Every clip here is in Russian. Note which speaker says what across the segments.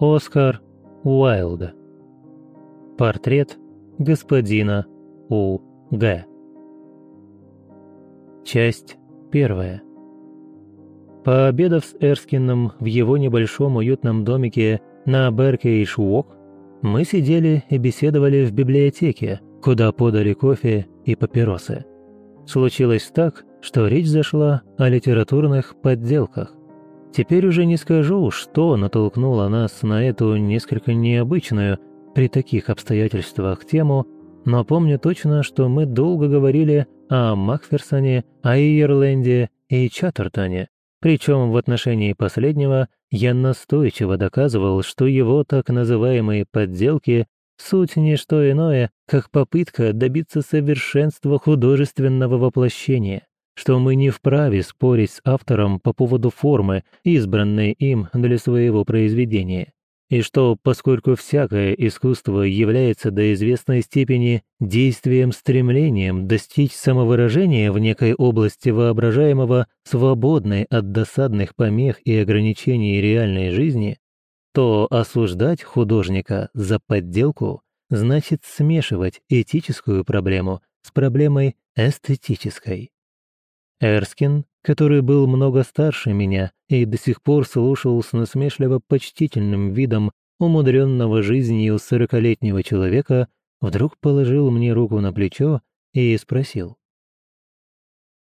Speaker 1: Оскар Уайлда. Портрет господина У. Г. Часть первая. Пообедав с Эрскином в его небольшом уютном домике на Беркейш-Уок, мы сидели и беседовали в библиотеке, куда подали кофе и папиросы. Случилось так, что речь зашла о литературных подделках. Теперь уже не скажу, что натолкнуло нас на эту несколько необычную при таких обстоятельствах тему, но помню точно, что мы долго говорили о Макферсоне, о Иерленде и Чаттертоне, причем в отношении последнего я настойчиво доказывал, что его так называемые подделки – суть не что иное, как попытка добиться совершенства художественного воплощения, что мы не вправе спорить с автором по поводу формы, избранной им для своего произведения и что, поскольку всякое искусство является до известной степени действием-стремлением достичь самовыражения в некой области воображаемого, свободной от досадных помех и ограничений реальной жизни, то осуждать художника за подделку значит смешивать этическую проблему с проблемой эстетической. Эрскин который был много старше меня и до сих пор слушал с насмешливо-почтительным видом умудренного жизнью сорокалетнего человека, вдруг положил мне руку на плечо и спросил.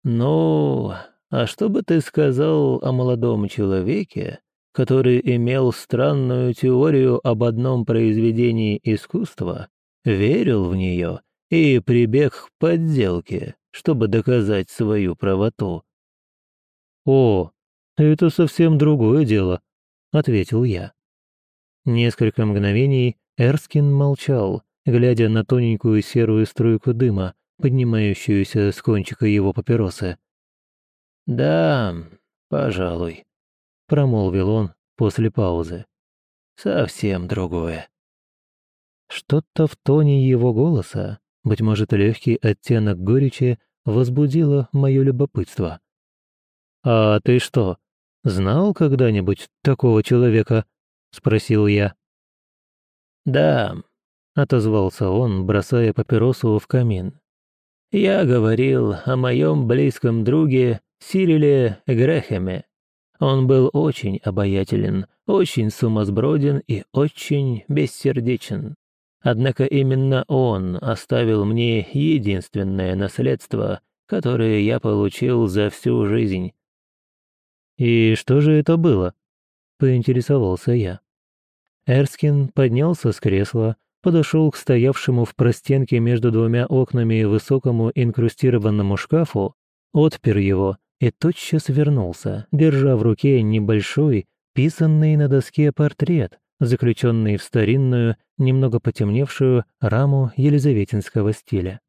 Speaker 1: «Ну, а что бы ты сказал о молодом человеке, который имел странную теорию об одном произведении искусства, верил в нее и прибег к подделке, чтобы доказать свою правоту?» «О, это совсем другое дело», — ответил я. Несколько мгновений Эрскин молчал, глядя на тоненькую серую струйку дыма, поднимающуюся с кончика его папиросы. «Да, пожалуй», — промолвил он после паузы. «Совсем другое». Что-то в тоне его голоса, быть может, легкий оттенок горечи, возбудило мое любопытство. «А ты что, знал когда-нибудь такого человека?» — спросил я. «Да», — отозвался он, бросая папиросу в камин. «Я говорил о моем близком друге Сириле Грехеме. Он был очень обаятелен, очень сумасброден и очень бессердечен. Однако именно он оставил мне единственное наследство, которое я получил за всю жизнь, «И что же это было?» – поинтересовался я. Эрскин поднялся с кресла, подошел к стоявшему в простенке между двумя окнами высокому инкрустированному шкафу, отпер его и тотчас вернулся, держа в руке небольшой, писанный на доске портрет, заключенный в старинную, немного потемневшую раму елизаветинского стиля.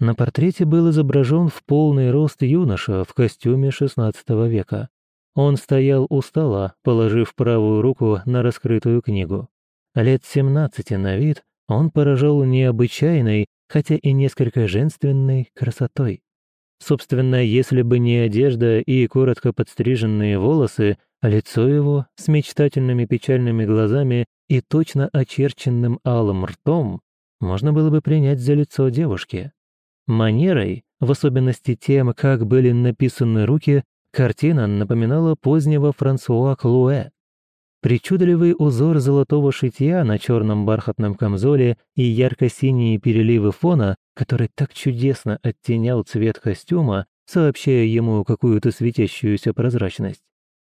Speaker 1: На портрете был изображен в полный рост юноша в костюме XVI века, он стоял у стола, положив правую руку на раскрытую книгу. Лет семнадцати на вид он поражал необычайной, хотя и несколько женственной красотой. Собственно, если бы не одежда и коротко подстриженные волосы, лицо его с мечтательными печальными глазами и точно очерченным алым ртом можно было бы принять за лицо девушки. Манерой, в особенности тем, как были написаны руки, Картина напоминала позднего Франсуа Клуэ. Причудливый узор золотого шитья на черном бархатном камзоле и ярко-синие переливы фона, который так чудесно оттенял цвет костюма, сообщая ему какую-то светящуюся прозрачность,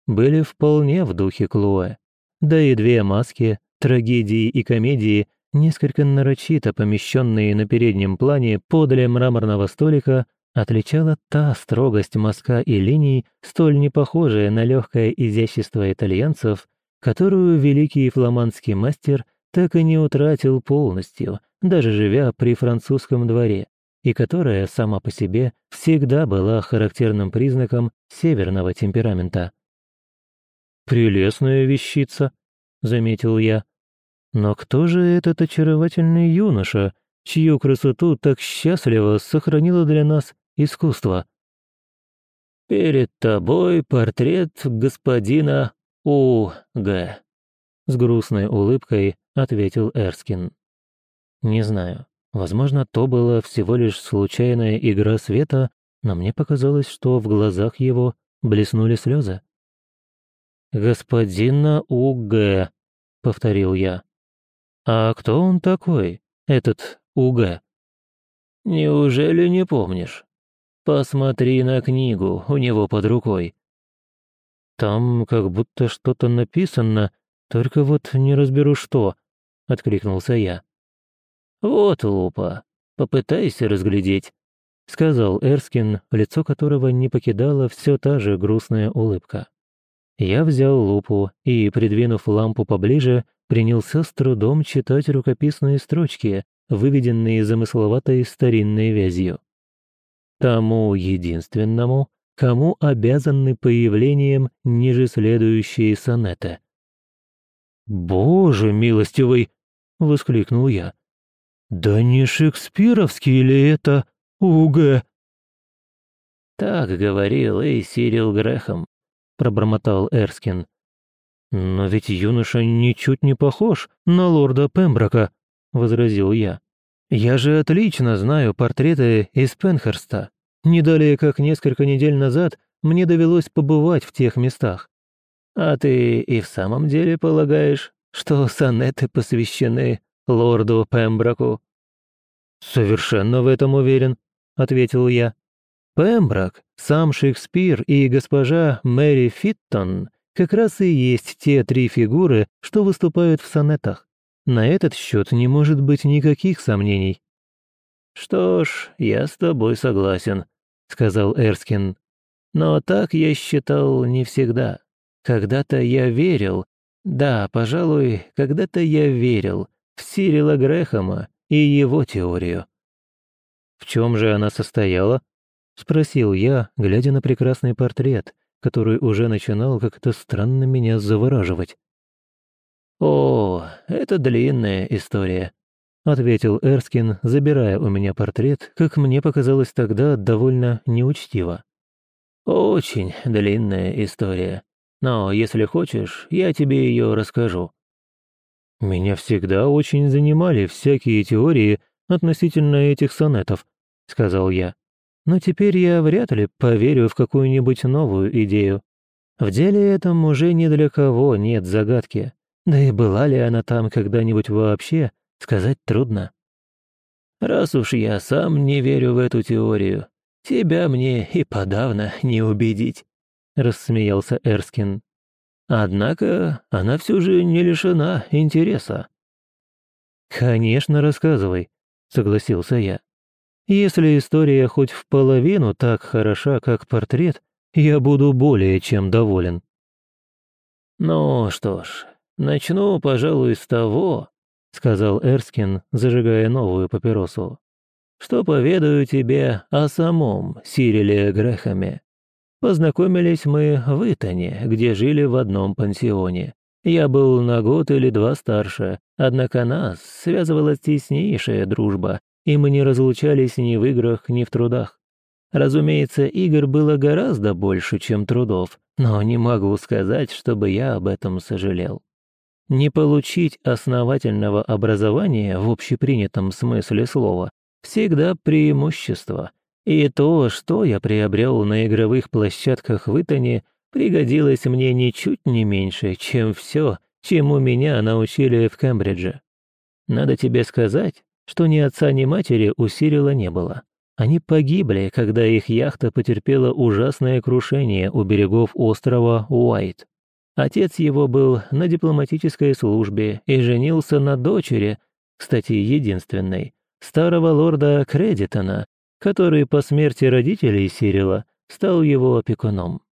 Speaker 1: были вполне в духе Клуэ. Да и две маски, трагедии и комедии, несколько нарочито помещенные на переднем плане подле мраморного столика, отличала та строгость мазка и линий, столь непохожая на легкое изящество итальянцев, которую великий фламандский мастер так и не утратил полностью, даже живя при французском дворе, и которая сама по себе всегда была характерным признаком северного темперамента. «Прелестная вещица», — заметил я. «Но кто же этот очаровательный юноша, чью красоту так счастливо сохранила для нас искусства. «Перед тобой портрет господина У.Г. С грустной улыбкой ответил Эрскин. «Не знаю. Возможно, то была всего лишь случайная игра света, но мне показалось, что в глазах его блеснули слезы. «Господина У.Г.», — повторил я. «А кто он такой, этот У.Г.?» «Неужели не помнишь? Посмотри на книгу у него под рукой». «Там как будто что-то написано, только вот не разберу что», — откликнулся я. «Вот лупа, попытайся разглядеть», — сказал Эрскин, лицо которого не покидала все та же грустная улыбка. Я взял лупу и, придвинув лампу поближе, принялся с трудом читать рукописные строчки, выведенные замысловатой старинной вязью. Тому единственному, кому обязаны появлением ниже следующие сонеты. «Боже милостивый!» — воскликнул я. «Да не шекспировский ли это, Уг?» «Так говорил и Сирил Грехом», — пробормотал Эрскин. «Но ведь юноша ничуть не похож на лорда Пемброка», — возразил я. «Я же отлично знаю портреты из Пенхерста. Не далее, как несколько недель назад, мне довелось побывать в тех местах. А ты и в самом деле полагаешь, что сонеты посвящены лорду Пемброку?» «Совершенно в этом уверен», — ответил я. «Пемброк, сам Шекспир и госпожа Мэри Фиттон как раз и есть те три фигуры, что выступают в сонетах. На этот счет не может быть никаких сомнений». «Что ж, я с тобой согласен», — сказал Эрскин. «Но так я считал не всегда. Когда-то я верил, да, пожалуй, когда-то я верил в Сирила Грэхэма и его теорию. «В чем же она состояла?» — спросил я, глядя на прекрасный портрет, который уже начинал как-то странно меня завораживать. «О, это длинная история», — ответил Эрскин, забирая у меня портрет, как мне показалось тогда довольно неучтиво. «Очень длинная история. Но если хочешь, я тебе ее расскажу. «Меня всегда очень занимали всякие теории относительно этих сонетов», — сказал я. «Но теперь я вряд ли поверю в какую-нибудь новую идею. В деле этом уже ни для кого нет загадки. Да и была ли она там когда-нибудь вообще, сказать трудно». «Раз уж я сам не верю в эту теорию, тебя мне и подавно не убедить», — рассмеялся Эрскин. Однако она все же не лишена интереса. «Конечно, рассказывай», — согласился я. «Если история хоть в половину так хороша, как портрет, я буду более чем доволен». «Ну что ж, начну, пожалуй, с того», — сказал Эрскин, зажигая новую папиросу, «что поведаю тебе о самом Сириле Грехаме. Познакомились мы в Итоне, где жили в одном пансионе. Я был на год или два старше, однако нас связывала теснейшая дружба, и мы не разлучались ни в играх, ни в трудах. Разумеется, игр было гораздо больше, чем трудов, но не могу сказать, чтобы я об этом сожалел. Не получить основательного образования в общепринятом смысле слова всегда преимущество, и то, что я приобрел на игровых площадках в Итоне, пригодилось мне ничуть не меньше, чем все, чему меня научили в Кембридже. Надо тебе сказать, что ни отца, ни матери у Сирила не было. Они погибли, когда их яхта потерпела ужасное крушение у берегов острова Уайт. Отец его был на дипломатической службе и женился на дочери, кстати, единственной, старого лорда Кредитона, который по смерти родителей Сирила стал его опекуном.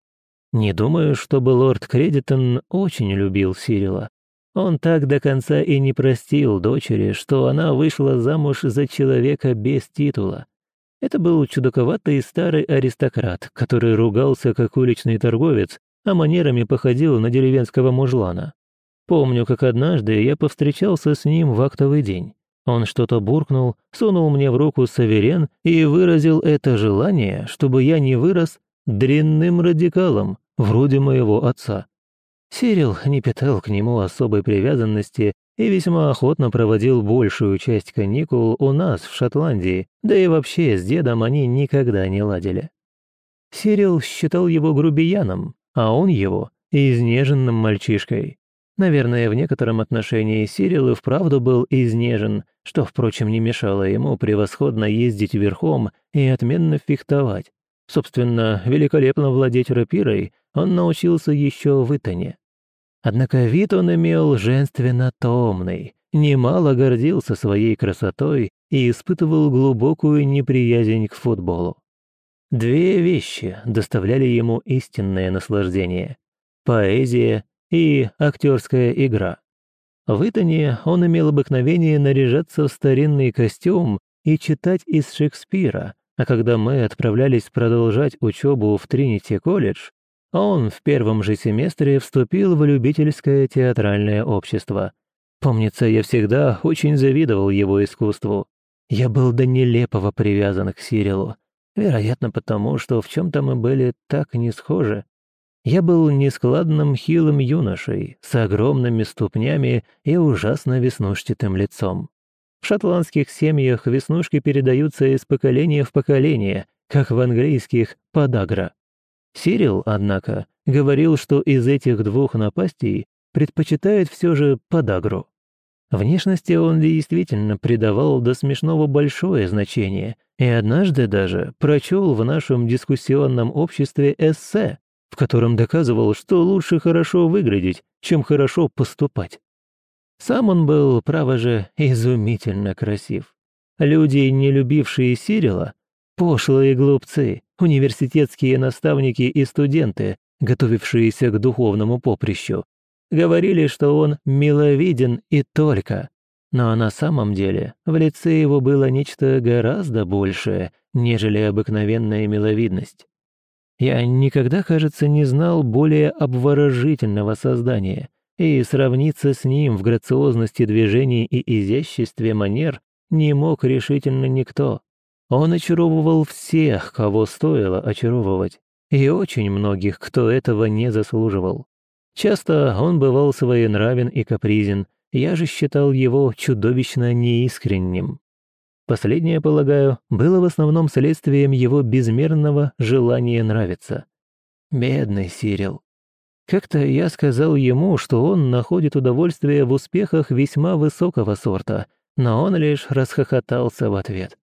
Speaker 1: Не думаю, чтобы лорд Кредитон очень любил Сирила. Он так до конца и не простил дочери, что она вышла замуж за человека без титула. Это был чудаковатый старый аристократ, который ругался как уличный торговец, а манерами походил на деревенского мужлана. Помню, как однажды я повстречался с ним в актовый день. Он что-то буркнул, сунул мне в руку саверен и выразил это желание, чтобы я не вырос дрянным радикалом, вроде моего отца. Сирил не питал к нему особой привязанности и весьма охотно проводил большую часть каникул у нас в Шотландии, да и вообще с дедом они никогда не ладили. Сирил считал его грубияном, а он его изнеженным мальчишкой. Наверное, в некотором отношении Сирил и вправду был изнежен, что, впрочем, не мешало ему превосходно ездить верхом и отменно фехтовать. Собственно, великолепно владеть рапирой он научился еще в Итане. Однако вид он имел женственно-томный, немало гордился своей красотой и испытывал глубокую неприязнь к футболу. Две вещи доставляли ему истинное наслаждение – поэзия и актерская игра. В Итане он имел обыкновение наряжаться в старинный костюм и читать из Шекспира, а когда мы отправлялись продолжать учебу в Тринити-колледж, он в первом же семестре вступил в любительское театральное общество. Помнится, я всегда очень завидовал его искусству. Я был до нелепого привязан к Сирилу. Вероятно, потому что в чем-то мы были так не схожи. Я был нескладным хилым юношей с огромными ступнями и ужасно веснушчатым лицом. В шотландских семьях веснушки передаются из поколения в поколение, как в английских «подагра». Сирил, однако, говорил, что из этих двух напастей предпочитает все же подагру. Внешности он действительно придавал до смешного большое значение, и однажды даже прочел в нашем дискуссионном обществе эссе, в котором доказывал, что лучше хорошо выглядеть, чем хорошо поступать. Сам он был, право же, изумительно красив. Люди, не любившие Сирила, пошлые глупцы, университетские наставники и студенты, готовившиеся к духовному поприщу, говорили, что он миловиден и только. Но на самом деле в лице его было нечто гораздо большее, нежели обыкновенная миловидность. Я никогда, кажется, не знал более обворожительного создания, и сравниться с ним в грациозности движений и изяществе манер не мог решительно никто. Он очаровывал всех, кого стоило очаровывать, и очень многих, кто этого не заслуживал. Часто он бывал своенравен и капризен, я же считал его чудовищно неискренним. Последнее, полагаю, было в основном следствием его безмерного желания нравиться. Бедный Сирил. Как-то я сказал ему, что он находит удовольствие в успехах весьма высокого сорта, но он лишь расхохотался в ответ.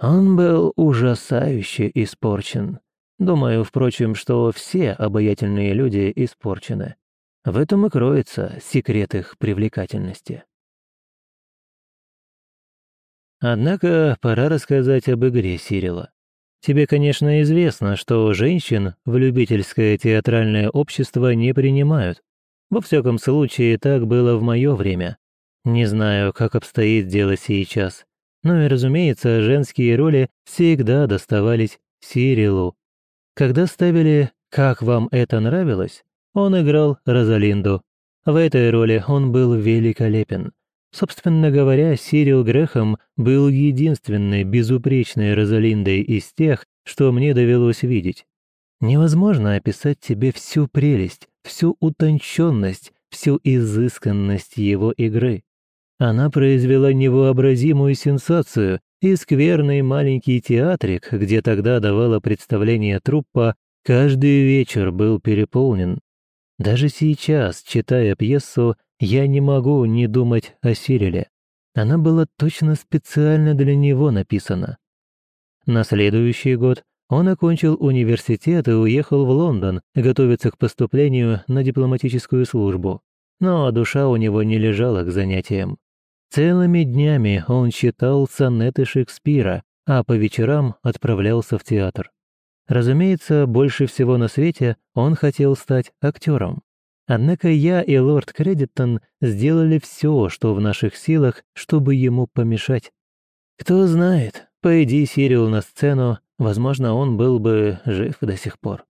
Speaker 1: Он был ужасающе испорчен. Думаю, впрочем, что все обаятельные люди испорчены. В этом и кроется секрет их привлекательности. Однако пора рассказать об игре Сирила. Тебе, конечно, известно, что женщин в любительское театральное общество не принимают. Во всяком случае, так было в мое время. Не знаю, как обстоит дело сейчас. Но и, разумеется, женские роли всегда доставались Сирилу. Когда ставили «Как вам это нравилось?», он играл Розалинду. В этой роли он был великолепен. Собственно говоря, Сирил Грехом был единственной безупречной Розалиндой из тех, что мне довелось видеть. Невозможно описать тебе всю прелесть, всю утонченность, всю изысканность его игры. Она произвела невообразимую сенсацию, и скверный маленький театрик, где тогда давала представление труппа, каждый вечер был переполнен. Даже сейчас, читая пьесу, я не могу не думать о Сириле. Она была точно специально для него написана. На следующий год он окончил университет и уехал в Лондон готовиться к поступлению на дипломатическую службу. Но душа у него не лежала к занятиям. Целыми днями он читал сонеты Шекспира, а по вечерам отправлялся в театр. Разумеется, больше всего на свете он хотел стать актером. Однако я и лорд Кредитон сделали все, что в наших силах, чтобы ему помешать. Кто знает, пойди Сирил на сцену, возможно, он был бы жив до сих пор.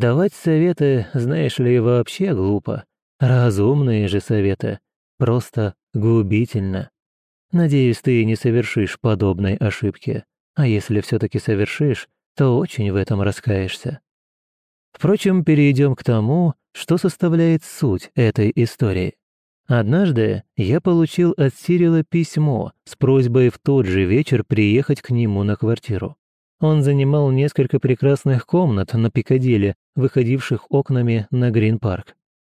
Speaker 1: Давать советы, знаешь ли, вообще глупо. Разумные же советы. Просто губительно. Надеюсь, ты не совершишь подобной ошибки. А если все-таки совершишь, то очень в этом раскаешься. Впрочем, перейдем к тому, что составляет суть этой истории. Однажды я получил от Сирила письмо с просьбой в тот же вечер приехать к нему на квартиру. Он занимал несколько прекрасных комнат на Пикадилли, выходивших окнами на Грин-парк.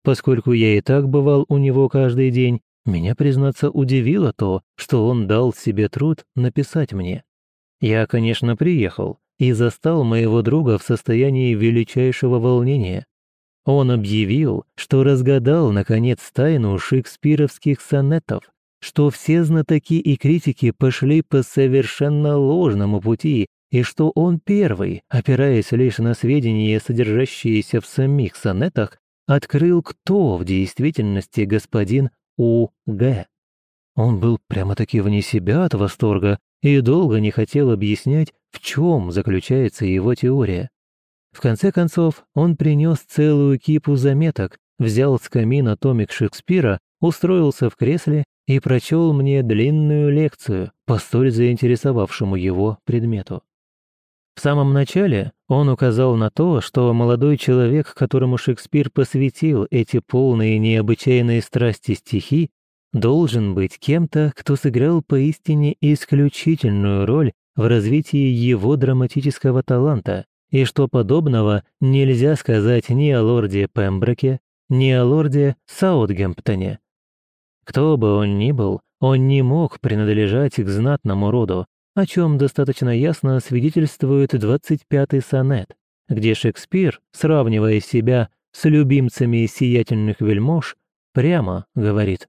Speaker 1: Поскольку я и так бывал у него каждый день, меня, признаться, удивило то, что он дал себе труд написать мне. Я, конечно, приехал и застал моего друга в состоянии величайшего волнения. Он объявил, что разгадал, наконец, тайну шекспировских сонетов, что все знатоки и критики пошли по совершенно ложному пути, и что он первый, опираясь лишь на сведения, содержащиеся в самих сонетах, открыл, кто в действительности господин У.Г. Он был прямо-таки вне себя от восторга и долго не хотел объяснять, в чем заключается его теория. В конце концов, он принес целую кипу заметок, взял с камина томик Шекспира, устроился в кресле и прочел мне длинную лекцию по столь заинтересовавшему его предмету. В самом начале он указал на то, что молодой человек, которому Шекспир посвятил эти полные необычайные страсти стихи, должен быть кем-то, кто сыграл поистине исключительную роль в развитии его драматического таланта и что подобного нельзя сказать ни о лорде Пемброке, ни о лорде Саутгемптоне. Кто бы он ни был, он не мог принадлежать к знатному роду, о чем достаточно ясно свидетельствует 25-й сонет, где Шекспир, сравнивая себя с любимцами сиятельных вельмож, прямо говорит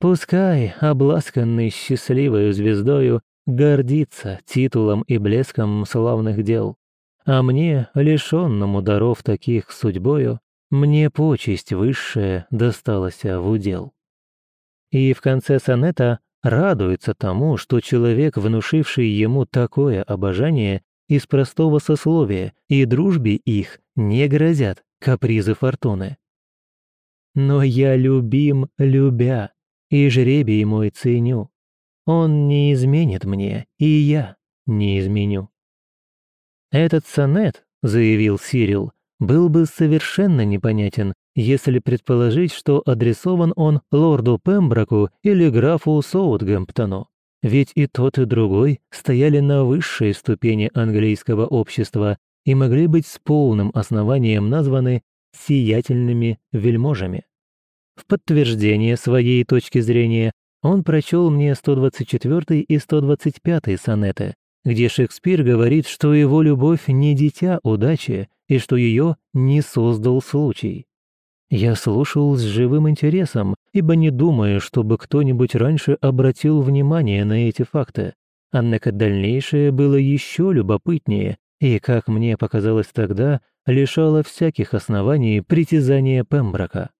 Speaker 1: «Пускай, обласканный счастливою звездою, гордится титулом и блеском славных дел. А мне, лишенному даров таких судьбою, мне почесть высшая досталась в удел. И в конце сонета радуется тому, что человек, внушивший ему такое обожание, из простого сословия и дружбе их не грозят капризы фортуны. Но я любим, любя, и жребий мой ценю. Он не изменит мне, и я не изменю. Этот сонет, заявил Сирил, был бы совершенно непонятен, если предположить, что адресован он лорду Пемброку или графу Соутгемптону. Ведь и тот, и другой стояли на высшей ступени английского общества и могли быть с полным основанием названы сиятельными вельможами. В подтверждение своей точки зрения он прочел мне 124 и 125 сонеты, где Шекспир говорит, что его любовь не дитя удачи и что ее не создал случай. Я слушал с живым интересом, ибо не думаю, чтобы кто-нибудь раньше обратил внимание на эти факты. Однако дальнейшее было еще любопытнее и, как мне показалось тогда, лишало всяких оснований притязания Пемброка.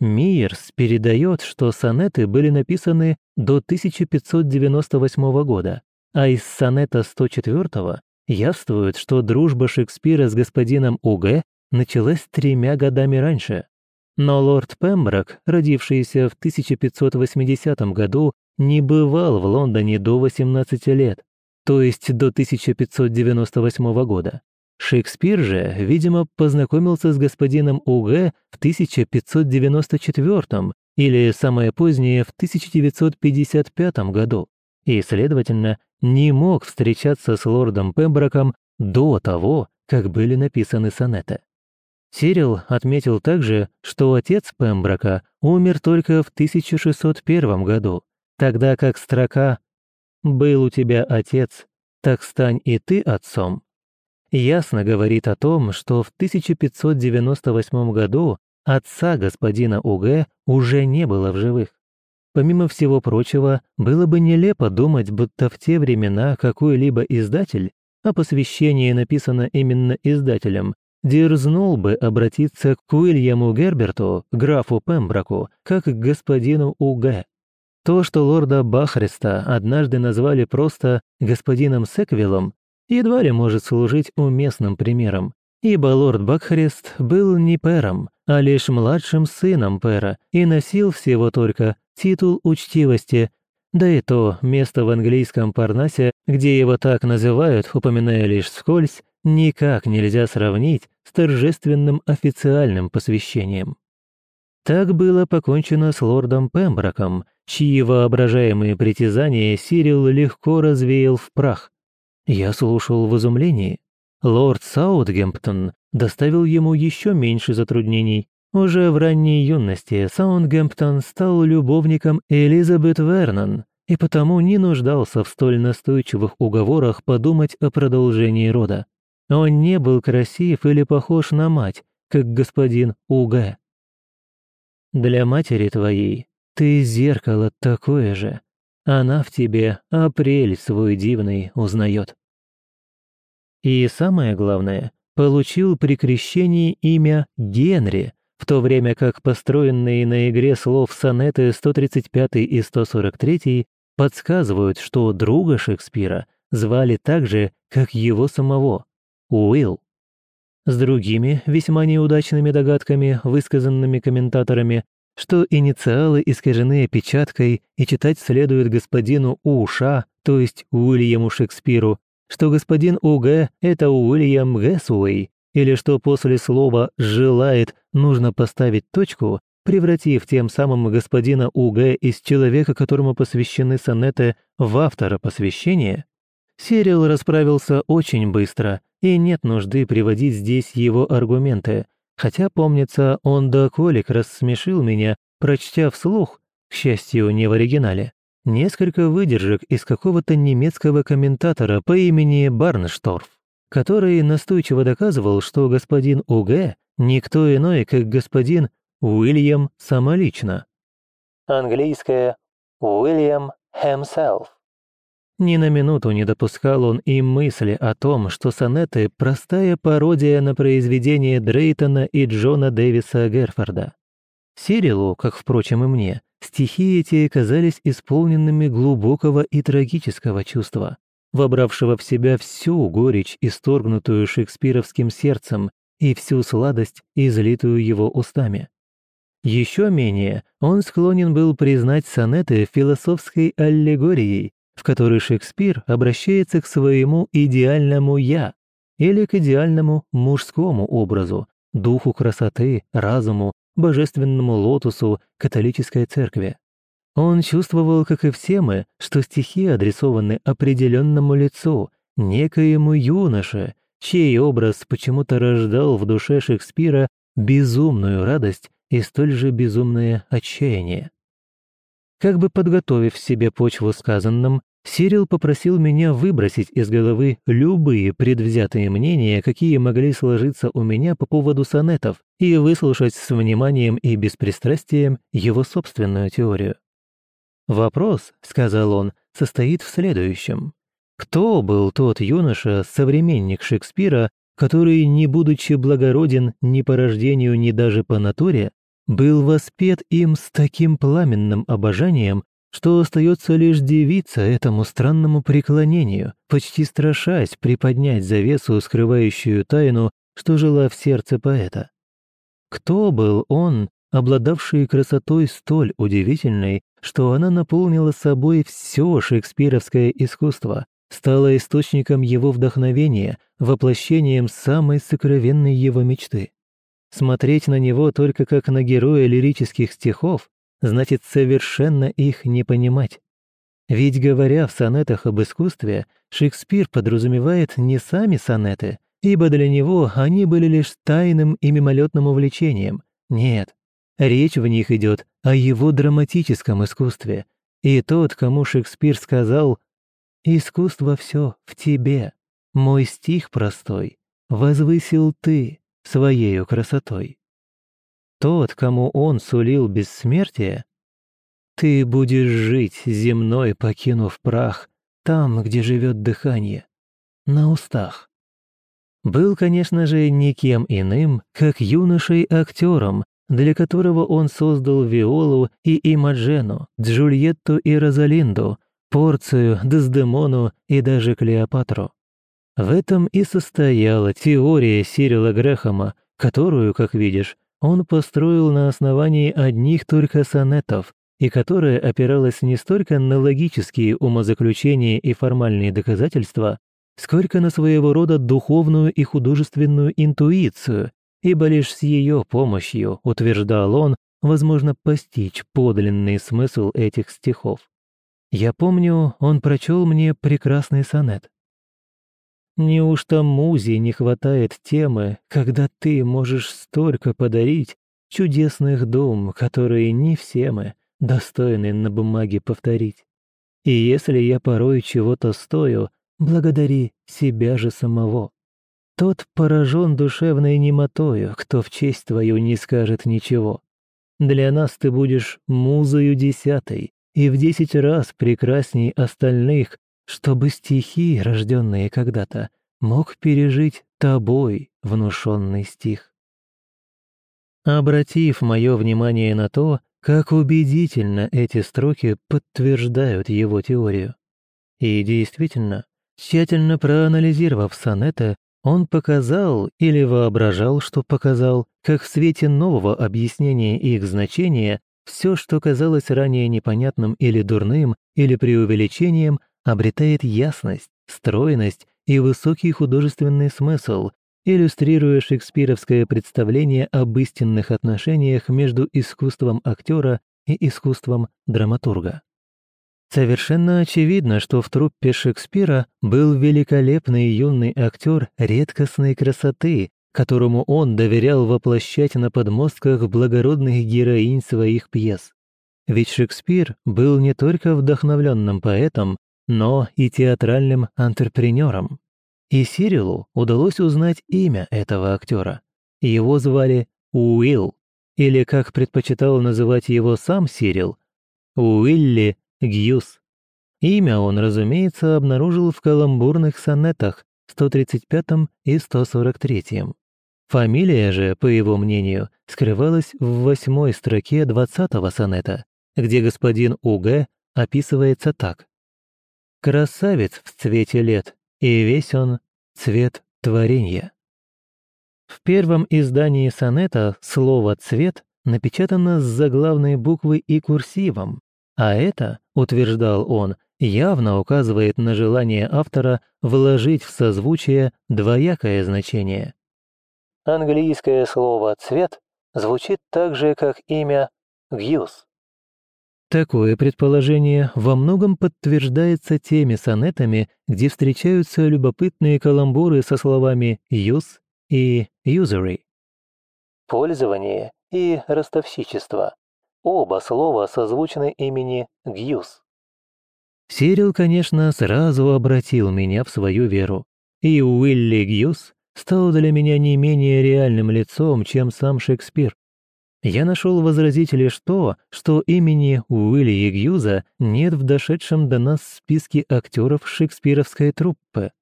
Speaker 1: Миерс передает, что сонеты были написаны до 1598 года, а из сонета 104 явствует, что дружба Шекспира с господином Уге началась тремя годами раньше. Но лорд Пемброк, родившийся в 1580 году, не бывал в Лондоне до 18 лет, то есть до 1598 года. Шекспир же, видимо, познакомился с господином Уг в 1594 или самое позднее в 1955 году и, следовательно, не мог встречаться с лордом Пемброком до того, как были написаны сонеты. Сирил отметил также, что отец Пемброка умер только в 1601 году, тогда как строка «Был у тебя отец, так стань и ты отцом» ясно говорит о том, что в 1598 году отца господина Уг уже не было в живых. Помимо всего прочего, было бы нелепо думать, будто в те времена какой-либо издатель, а посвящение написано именно издателем, дерзнул бы обратиться к Уильяму Герберту, графу Пемброку, как к господину Уг. То, что лорда Бахреста однажды назвали просто господином Секвиллом, едва ли может служить уместным примером, ибо лорд Бакхарест был не пэром, а лишь младшим сыном пэра и носил всего только титул учтивости, да и то место в английском Парнасе, где его так называют, упоминая лишь вскользь, никак нельзя сравнить с торжественным официальным посвящением. Так было покончено с лордом Пемброком, чьи воображаемые притязания Сирил легко развеял в прах. Я слушал в изумлении. Лорд Саутгемптон доставил ему еще меньше затруднений. Уже в ранней юности Саундгемптон стал любовником Элизабет Вернон и потому не нуждался в столь настойчивых уговорах подумать о продолжении рода. Он не был красив или похож на мать, как господин Угэ. Для матери твоей ты зеркало такое же. Она в тебе апрель свой дивный узнает. И самое главное, получил при крещении имя Генри, в то время как построенные на игре слов сонеты 135 и 143 подсказывают, что друга Шекспира звали так же, как его самого – Уилл. С другими весьма неудачными догадками, высказанными комментаторами, что инициалы искажены опечаткой и читать следует господину Уша, то есть Уильяму Шекспиру, что господин УГ – это Уильям Гэсуэй, или что после слова «желает» нужно поставить точку, превратив тем самым господина УГ из человека, которому посвящены сонеты, в автора посвящения, Сирил расправился очень быстро, и нет нужды приводить здесь его аргументы, хотя, помнится, он до колик рассмешил меня, прочтя вслух, к счастью, не в оригинале, несколько выдержек из какого-то немецкого комментатора по имени Барншторф, который настойчиво доказывал, что господин УГ никто иной, как господин Уильям самолично. Английское «Уильям himself». Ни на минуту не допускал он и мысли о том, что сонеты – простая пародия на произведение Дрейтона и Джона Дэвиса Герфорда. Сирилу, как, впрочем, и мне, стихи эти казались исполненными глубокого и трагического чувства, вобравшего в себя всю горечь, исторгнутую шекспировским сердцем, и всю сладость, излитую его устами. Еще менее он склонен был признать сонеты философской аллегорией, в которой Шекспир обращается к своему идеальному «я» или к идеальному мужскому образу, духу красоты, разуму, божественному лотусу католической церкви. Он чувствовал, как и все мы, что стихи адресованы определенному лицу, некоему юноше, чей образ почему-то рождал в душе Шекспира безумную радость и столь же безумное отчаяние. Как бы подготовив себе почву сказанным, Сирил попросил меня выбросить из головы любые предвзятые мнения, какие могли сложиться у меня по поводу сонетов, и выслушать с вниманием и беспристрастием его собственную теорию. «Вопрос», — сказал он, — состоит в следующем. Кто был тот юноша, современник Шекспира, который, не будучи благороден ни по рождению, ни даже по натуре, был воспет им с таким пламенным обожанием, что остается лишь дивиться этому странному преклонению, почти страшась приподнять завесу, скрывающую тайну, что жила в сердце поэта. Кто был он, обладавший красотой столь удивительной, что она наполнила собой все шекспировское искусство, стала источником его вдохновения, воплощением самой сокровенной его мечты? Смотреть на него только как на героя лирических стихов значит совершенно их не понимать. Ведь говоря в сонетах об искусстве, Шекспир подразумевает не сами сонеты, ибо для него они были лишь тайным и мимолетным увлечением. Нет, речь в них идет о его драматическом искусстве. И тот, кому Шекспир сказал «Искусство все в тебе, мой стих простой, возвысил ты, своею красотой. Тот, кому он сулил бессмертие, ты будешь жить земной, покинув прах, там, где живет дыхание, на устах. Был, конечно же, никем иным, как юношей-актером, для которого он создал Виолу и Имаджену, Джульетту и Розалинду, Порцию, Дездемону и даже Клеопатру. В этом и состояла теория Сирила Грэхэма, которую, как видишь, он построил на основании одних только сонетов, и которая опиралась не столько на логические умозаключения и формальные доказательства, сколько на своего рода духовную и художественную интуицию, ибо лишь с ее помощью, утверждал он, возможно постичь подлинный смысл этих стихов. Я помню, он прочел мне прекрасный сонет. Неужто музе не хватает темы, когда ты можешь столько подарить чудесных дум, которые не все мы достойны на бумаге повторить? И если я порой чего-то стою, благодари себя же самого. Тот поражен душевной немотою, кто в честь твою не скажет ничего. Для нас ты будешь музою десятой и в десять раз прекрасней остальных, чтобы стихи, рожденные когда-то, мог пережить тобой внушенный стих. Обратив мое внимание на то, как убедительно эти строки подтверждают его теорию. И действительно, тщательно проанализировав сонеты, он показал или воображал, что показал, как в свете нового объяснения их значения все, что казалось ранее непонятным или дурным, или преувеличением, обретает ясность, стройность и высокий художественный смысл, иллюстрируя шекспировское представление об истинных отношениях между искусством актера и искусством драматурга. Совершенно очевидно, что в труппе Шекспира был великолепный юный актер редкостной красоты, которому он доверял воплощать на подмостках благородных героинь своих пьес. Ведь Шекспир был не только вдохновленным поэтом, но и театральным антрепренером. И Сирилу удалось узнать имя этого актера. Его звали Уилл, или, как предпочитал называть его сам Сирил, Уилли Гьюс. Имя он, разумеется, обнаружил в каламбурных сонетах 135 и 143. Фамилия же, по его мнению, скрывалась в восьмой строке 20-го сонета, где господин Уг описывается так. «Красавец в цвете лет, и весь он цвет творения. В первом издании сонета слово «цвет» напечатано с заглавной буквы и курсивом, а это, утверждал он, явно указывает на желание автора вложить в созвучие двоякое значение. Английское слово «цвет» звучит так же, как имя «гьюз», Такое предположение во многом подтверждается теми сонетами, где встречаются любопытные каламбуры со словами «use» и «usury». Пользование и ростовщичество. Оба слова созвучны имени Гьюз. Сирил, конечно, сразу обратил меня в свою веру, и Уилли Гьюз стал для меня не менее реальным лицом, чем сам Шекспир. Я нашел возразить лишь то, что имени Уилли Гьюза нет в дошедшем до нас списке актеров шекспировской труппы.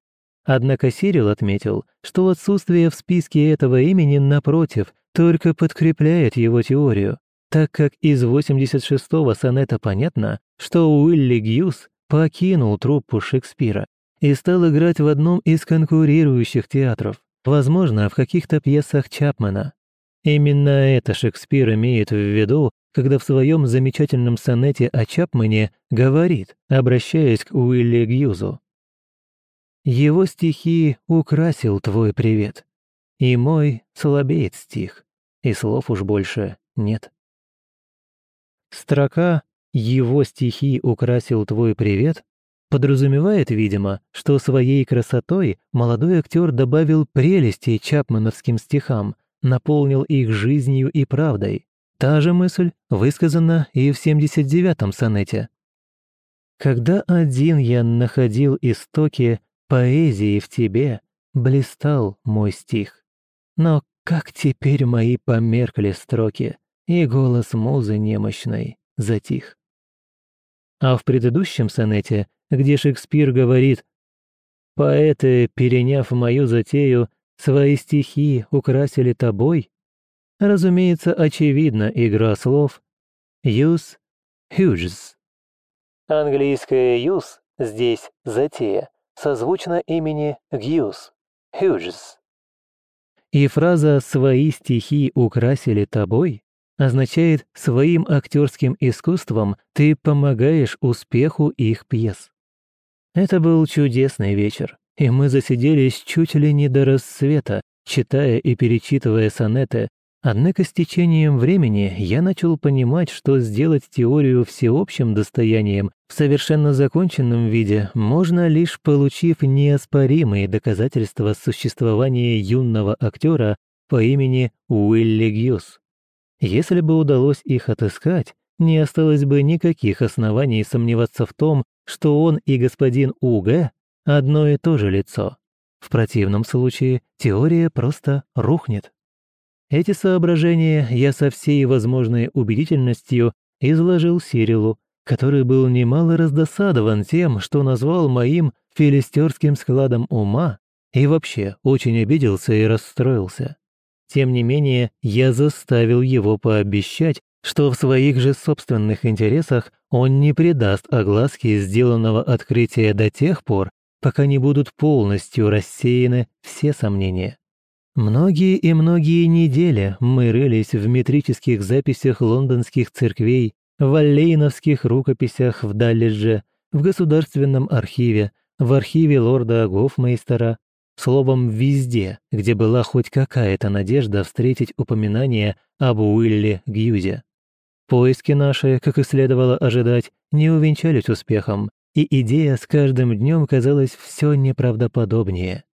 Speaker 1: Однако Сирил отметил, что отсутствие в списке этого имени, напротив, только подкрепляет его теорию, так как из 86-го сонета понятно, что Уилли Гьюз покинул труппу Шекспира и стал играть в одном из конкурирующих театров, возможно, в каких-то пьесах Чапмана. Именно это Шекспир имеет в виду, когда в своем замечательном сонете о Чапмане говорит, обращаясь к Уилли Гьюзу. «Его стихи украсил твой привет, и мой слабеет стих, и слов уж больше нет». Строка «Его стихи украсил твой привет» подразумевает, видимо, что своей красотой молодой актер добавил прелести чапмановским стихам, наполнил их жизнью и правдой. Та же мысль высказана и в 79-м сонете. «Когда один я находил истоки поэзии в тебе, блистал мой стих. Но как теперь мои померкли строки, и голос музы немощной затих». А в предыдущем сонете, где Шекспир говорит «Поэты, переняв мою затею, Свои стихи украсили тобой? Разумеется, очевидна игра слов «use», «huges». Английское «use» здесь «затея» созвучно имени «гьюз», «huges». И фраза «свои стихи украсили тобой» означает «своим актерским искусством ты помогаешь успеху их пьес». Это был чудесный вечер. И мы засиделись чуть ли не до рассвета, читая и перечитывая сонеты, однако с течением времени я начал понимать, что сделать теорию всеобщим достоянием в совершенно законченном виде можно лишь получив неоспоримые доказательства существования юного актера по имени Уилли Гьюз. Если бы удалось их отыскать, не осталось бы никаких оснований сомневаться в том, что он и господин Уг одно и то же лицо. В противном случае теория просто рухнет. Эти соображения я со всей возможной убедительностью изложил Сирилу, который был немало раздосадован тем, что назвал моим филистерским складом ума и вообще очень обиделся и расстроился. Тем не менее, я заставил его пообещать, что в своих же собственных интересах он не придаст огласке сделанного открытия до тех пор, пока не будут полностью рассеяны все сомнения. Многие и многие недели мы рылись в метрических записях лондонских церквей, в аллейновских рукописях в Даллидже, в Государственном архиве, в архиве лорда Гофмейстера, словом, везде, где была хоть какая-то надежда встретить упоминание об Уилле Гьюзе. Поиски наши, как и следовало ожидать, не увенчались успехом, и идея с каждым днем казалась все неправдоподобнее.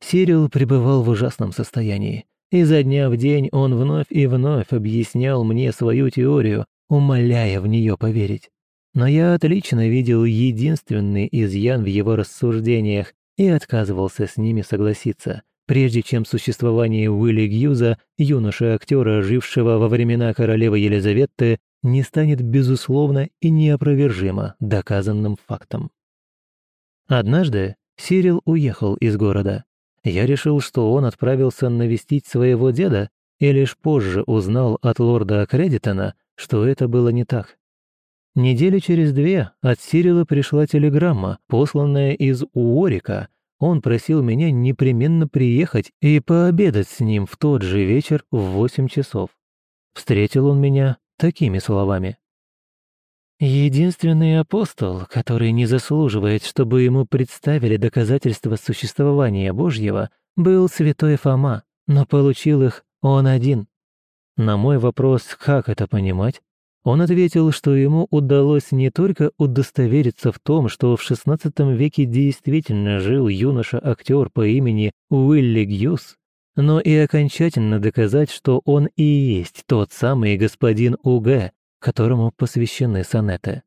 Speaker 1: Сирил пребывал в ужасном состоянии. Изо дня в день он вновь и вновь объяснял мне свою теорию, умоляя в нее поверить. Но я отлично видел единственный изъян в его рассуждениях и отказывался с ними согласиться, прежде чем существование Уилли Гьюза, юноши-актера, жившего во времена королевы Елизаветы, не станет безусловно и неопровержимо доказанным фактом. Однажды Сирил уехал из города. Я решил, что он отправился навестить своего деда, и лишь позже узнал от лорда Кредитона, что это было не так. Недели через две от Сирила пришла телеграмма, посланная из Уорика. Он просил меня непременно приехать и пообедать с ним в тот же вечер в восемь часов. Встретил он меня такими словами. Единственный апостол, который не заслуживает, чтобы ему представили доказательства существования Божьего, был святой Фома, но получил их он один. На мой вопрос, как это понимать, он ответил, что ему удалось не только удостовериться в том, что в XVI веке действительно жил юноша-актер по имени Уилли Гьюз, но и окончательно доказать, что он и есть тот самый господин Уг, которому посвящены сонеты.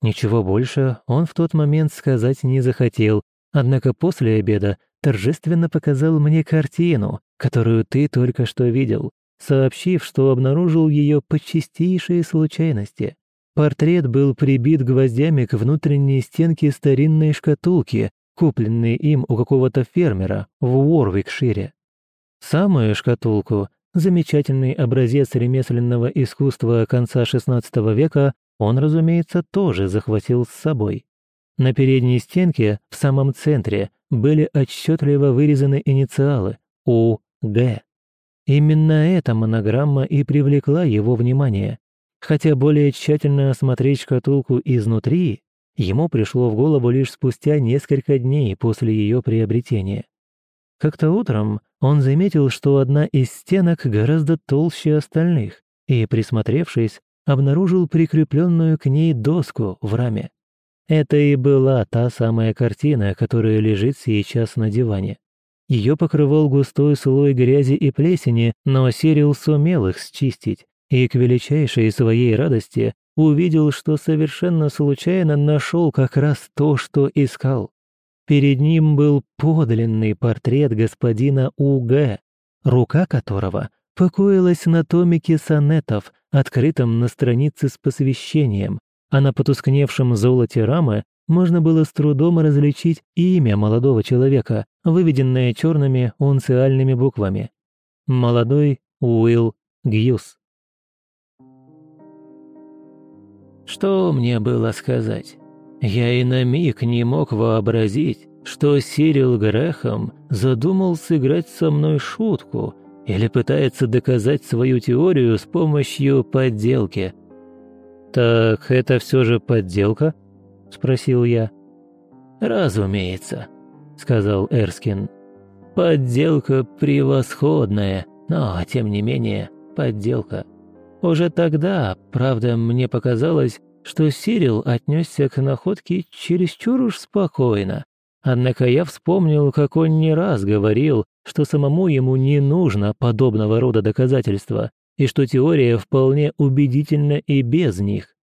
Speaker 1: Ничего больше он в тот момент сказать не захотел, однако после обеда торжественно показал мне картину, которую ты только что видел, сообщив, что обнаружил ее по чистейшей случайности. Портрет был прибит гвоздями к внутренней стенке старинной шкатулки, купленной им у какого-то фермера в Уорвикшире. Самую шкатулку, замечательный образец ремесленного искусства конца XVI века, он, разумеется, тоже захватил с собой. На передней стенке, в самом центре, были отчетливо вырезаны инициалы У.Г. Именно эта монограмма и привлекла его внимание. Хотя более тщательно осмотреть шкатулку изнутри, ему пришло в голову лишь спустя несколько дней после ее приобретения. Как-то утром он заметил, что одна из стенок гораздо толще остальных, и, присмотревшись, обнаружил прикрепленную к ней доску в раме. Это и была та самая картина, которая лежит сейчас на диване. Ее покрывал густой слой грязи и плесени, но Сирил сумел их счистить, и к величайшей своей радости увидел, что совершенно случайно нашел как раз то, что искал. Перед ним был подлинный портрет господина У.Г., рука которого покоилась на томике сонетов, открытом на странице с посвящением, а на потускневшем золоте рамы можно было с трудом различить имя молодого человека, выведенное черными унциальными буквами. Молодой Уилл Гьюз. Что мне было сказать? Я и на миг не мог вообразить, что Сирил Грэхэм задумал сыграть со мной шутку или пытается доказать свою теорию с помощью подделки. «Так это все же подделка?» – спросил я. «Разумеется. сказал Эрскин. «Подделка превосходная, но, тем не менее, подделка. Уже тогда, правда, мне показалось, что Сирил отнесся к находке чересчур уж спокойно. Однако я вспомнил, как он не раз говорил, что самому ему не нужно подобного рода доказательства, и что теория вполне убедительна и без них.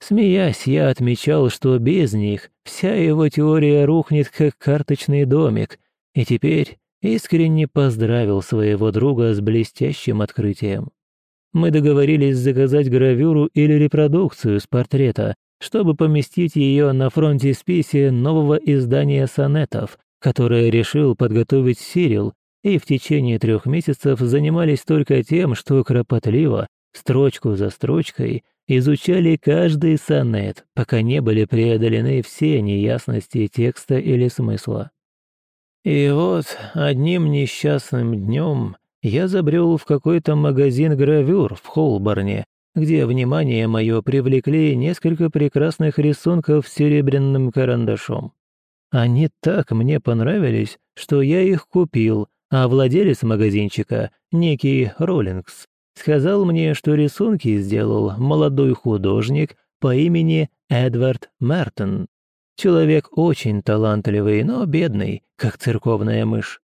Speaker 1: Смеясь, я отмечал, что без них вся его теория рухнет как карточный домик, и теперь искренне поздравил своего друга с блестящим открытием. Мы договорились заказать гравюру или репродукцию с портрета, чтобы поместить ее на фронтисписе нового издания сонетов, которое решил подготовить Сирил, и в течение трех месяцев занимались только тем, что кропотливо, строчку за строчкой, изучали каждый сонет, пока не были преодолены все неясности текста или смысла. И вот одним несчастным днем я забрел в какой-то магазин гравюр в Холборне, где внимание мое привлекли несколько прекрасных рисунков с серебряным карандашом. Они так мне понравились, что я их купил, а владелец магазинчика, некий Роллингс, сказал мне, что рисунки сделал молодой художник по имени Эдвард Мертон. Человек очень талантливый, но бедный, как церковная мышь.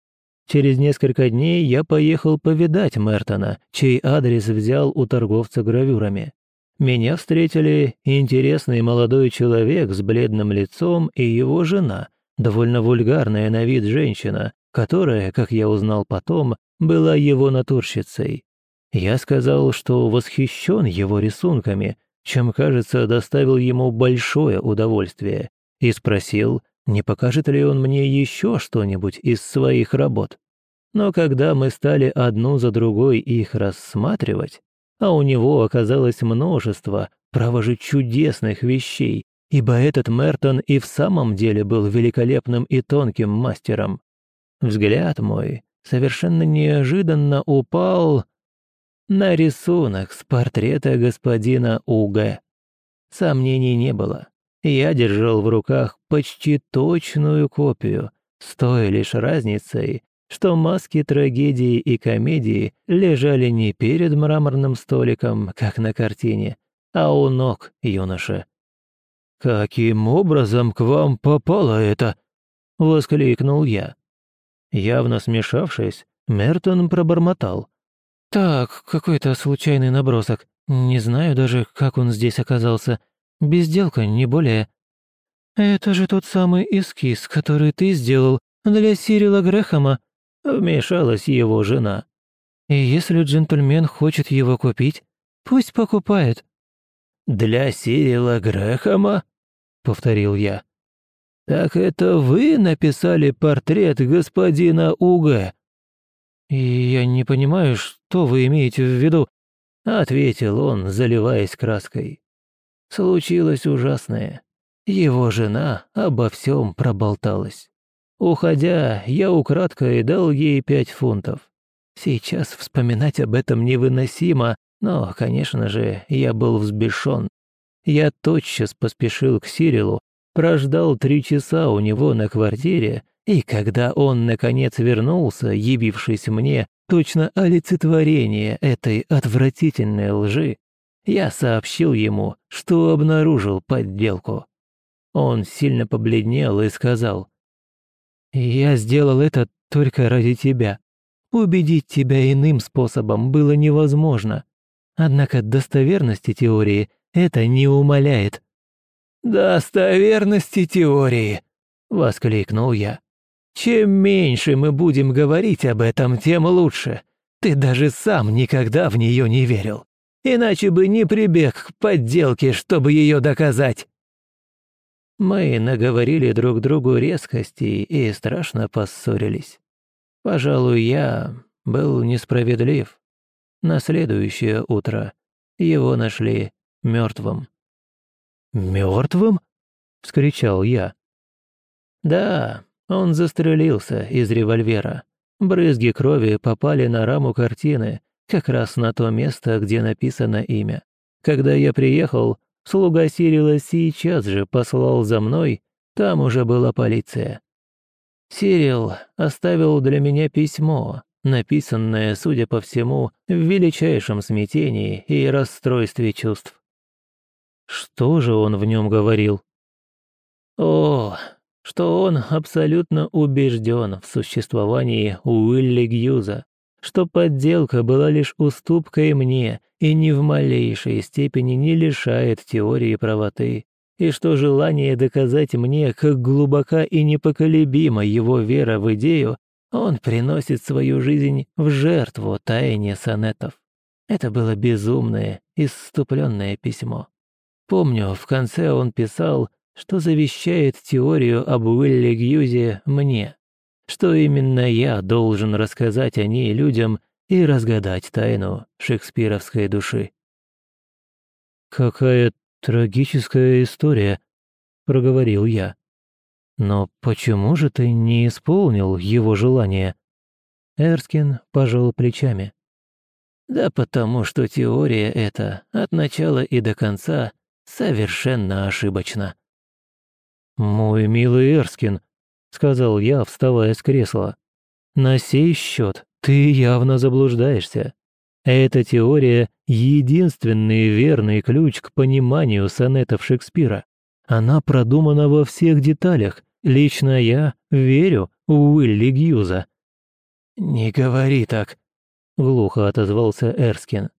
Speaker 1: Через несколько дней я поехал повидать Мертона, чей адрес взял у торговца гравюрами. Меня встретили интересный молодой человек с бледным лицом и его жена, довольно вульгарная на вид женщина, которая, как я узнал потом, была его натурщицей. Я сказал, что восхищен его рисунками, чем, кажется, доставил ему большое удовольствие, и спросил, не покажет ли он мне еще что-нибудь из своих работ. Но когда мы стали одну за другой их рассматривать, а у него оказалось множество, право же чудесных вещей, ибо этот Мертон и в самом деле был великолепным и тонким мастером, Взгляд мой совершенно неожиданно упал на рисунок с портрета господина Уга. Сомнений не было. Я держал в руках почти точную копию, с той лишь разницей, что маски трагедии и комедии лежали не перед мраморным столиком, как на картине, а у ног юноша. «Каким образом к вам попало это?» — воскликнул я. Явно смешавшись, Мертон пробормотал. «Так, какой-то случайный набросок. Не знаю даже, как он здесь оказался. Безделка, не более». «Это же тот самый эскиз, который ты сделал для Сирила Грэхэма», — вмешалась его жена. «И если джентльмен хочет его купить, пусть покупает». «Для Сирила Грэхэма?» — повторил я. «Так это вы написали портрет господина Уга?» «И я не понимаю, что вы имеете в виду?» — ответил он, заливаясь краской. Случилось ужасное. Его жена обо всем проболталась. Уходя, я украдкой дал ей пять фунтов. Сейчас вспоминать об этом невыносимо, но, конечно же, я был взбешен. Я тотчас поспешил к Сирилу прождал три часа у него на квартире, и когда он, наконец, вернулся, явившись мне, точно олицетворение этой отвратительной лжи, я сообщил ему, что обнаружил подделку. Он сильно побледнел и сказал, «Я сделал это только ради тебя. Убедить тебя иным способом было невозможно. Однако достоверности теории это не умаляет. «Достоверности теории!» — воскликнул я. «Чем меньше мы будем говорить об этом, тем лучше. Ты даже сам никогда в нее не верил. Иначе бы не прибег к подделке, чтобы ее доказать». Мы наговорили друг другу резкости и страшно поссорились. Пожалуй, я был несправедлив. На следующее утро его нашли мертвым. «Мертвым?» — вскричал я. «Да, он застрелился из револьвера. Брызги крови попали на раму картины, как раз на то место, где написано имя. Когда я приехал, слуга Сирила сейчас же послал за мной, там уже была полиция. Сирил оставил для меня письмо, написанное, судя по всему, в величайшем смятении и расстройстве чувств. Что же он в нем говорил? О, что он абсолютно убежден в существовании Уилли Гьюза, что подделка была лишь уступкой мне и ни в малейшей степени не лишает теории правоты, и что желание доказать мне, как глубока и непоколебима его вера в идею, он приносит свою жизнь в жертву тайне сонетов. Это было безумное, исступленное письмо. Помню, в конце он писал, что завещает теорию об Уилле Гьюзе мне, что именно я должен рассказать о ней людям и разгадать тайну шекспировской души. «Какая трагическая история», — проговорил я. «Но почему же ты не исполнил его желание?» Эрскин пожал плечами. «Да потому что теория эта от начала и до конца совершенно ошибочна». «Мой милый Эрскин», — сказал я, вставая с кресла, «на сей счет ты явно заблуждаешься. Эта теория — единственный верный ключ к пониманию сонетов Шекспира. Она продумана во всех деталях. Лично я верю в Уилли Гьюза». «Не говори так», — глухо отозвался Эрскин.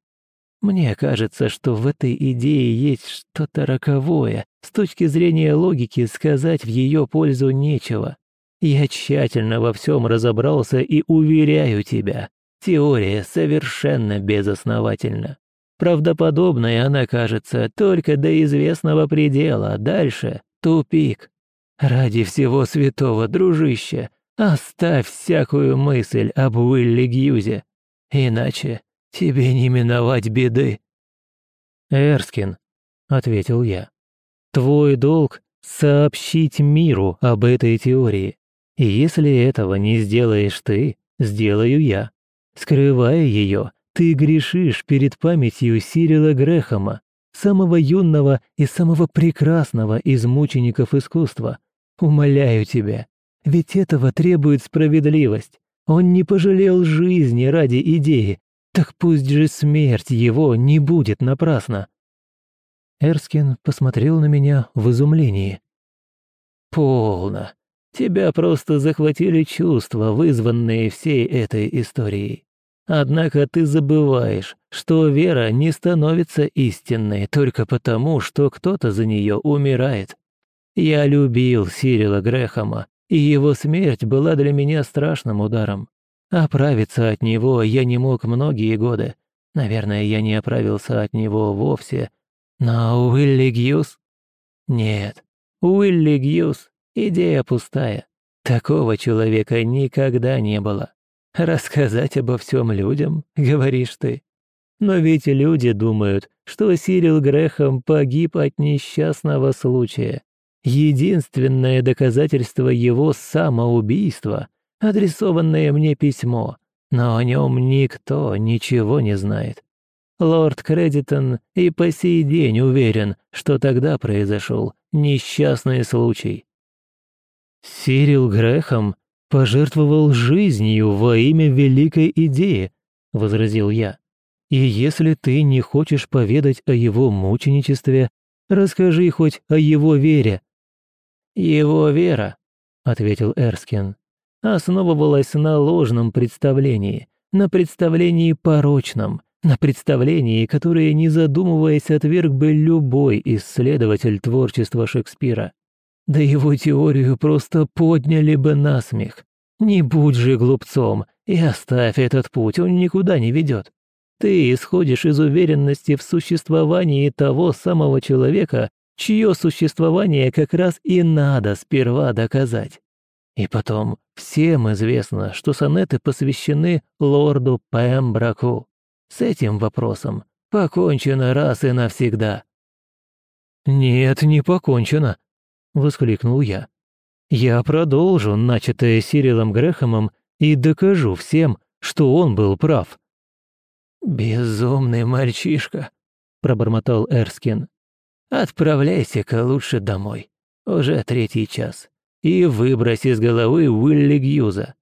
Speaker 1: Мне кажется, что в этой идее есть что-то роковое. С точки зрения логики сказать в ее пользу нечего. Я тщательно во всем разобрался и уверяю тебя, теория совершенно безосновательна. Правдоподобной она кажется только до известного предела, дальше — тупик. Ради всего святого, дружище, оставь всякую мысль об Уилли Гьюзе, иначе тебе не миновать беды». «Эрскин», — ответил я, — «твой долг — сообщить миру об этой теории. И если этого не сделаешь ты, сделаю я. Скрывая ее, ты грешишь перед памятью Сирила Грехама, самого юного и самого прекрасного из мучеников искусства. Умоляю тебя, ведь этого требует справедливость. Он не пожалел жизни ради идеи, так пусть же смерть его не будет напрасна. Эрскин посмотрел на меня в изумлении. «Полно. Тебя просто захватили чувства, вызванные всей этой историей. Однако ты забываешь, что вера не становится истинной только потому, что кто-то за нее умирает. Я любил Сирила Грехама, и его смерть была для меня страшным ударом. Оправиться от него я не мог многие годы. Наверное, я не оправился от него вовсе. Но Уилли Гьюз? Нет, Уилли Гьюз — идея пустая. Такого человека никогда не было. Рассказать обо всем людям, говоришь ты. Но ведь люди думают, что Сирил Грехом погиб от несчастного случая. Единственное доказательство его самоубийства — адресованное мне письмо, но о нем никто ничего не знает. Лорд Кредитон и по сей день уверен, что тогда произошел несчастный случай. Сирил Грехом пожертвовал жизнью во имя великой идеи, возразил я. И если ты не хочешь поведать о его мученичестве, расскажи хоть о его вере. Его вера, ответил Эрскин, основывалась на ложном представлении, на представлении порочном, на представлении, которое, не задумываясь, отверг бы любой исследователь творчества Шекспира. Да его теорию просто подняли бы на смех. Не будь же глупцом и оставь этот путь, он никуда не ведет. Ты исходишь из уверенности в существовании того самого человека, чье существование как раз и надо сперва доказать. И потом, всем известно, что сонеты посвящены лорду Пембраку. С этим вопросом покончено раз и навсегда». «Нет, не покончено», — воскликнул я. «Я продолжу начатое Сирилом Грехомом и докажу всем, что он был прав». «Безумный мальчишка», — пробормотал Эрскин. «Отправляйся-ка лучше домой. Уже третий час. и выбрось из головы Уилли Гьюза.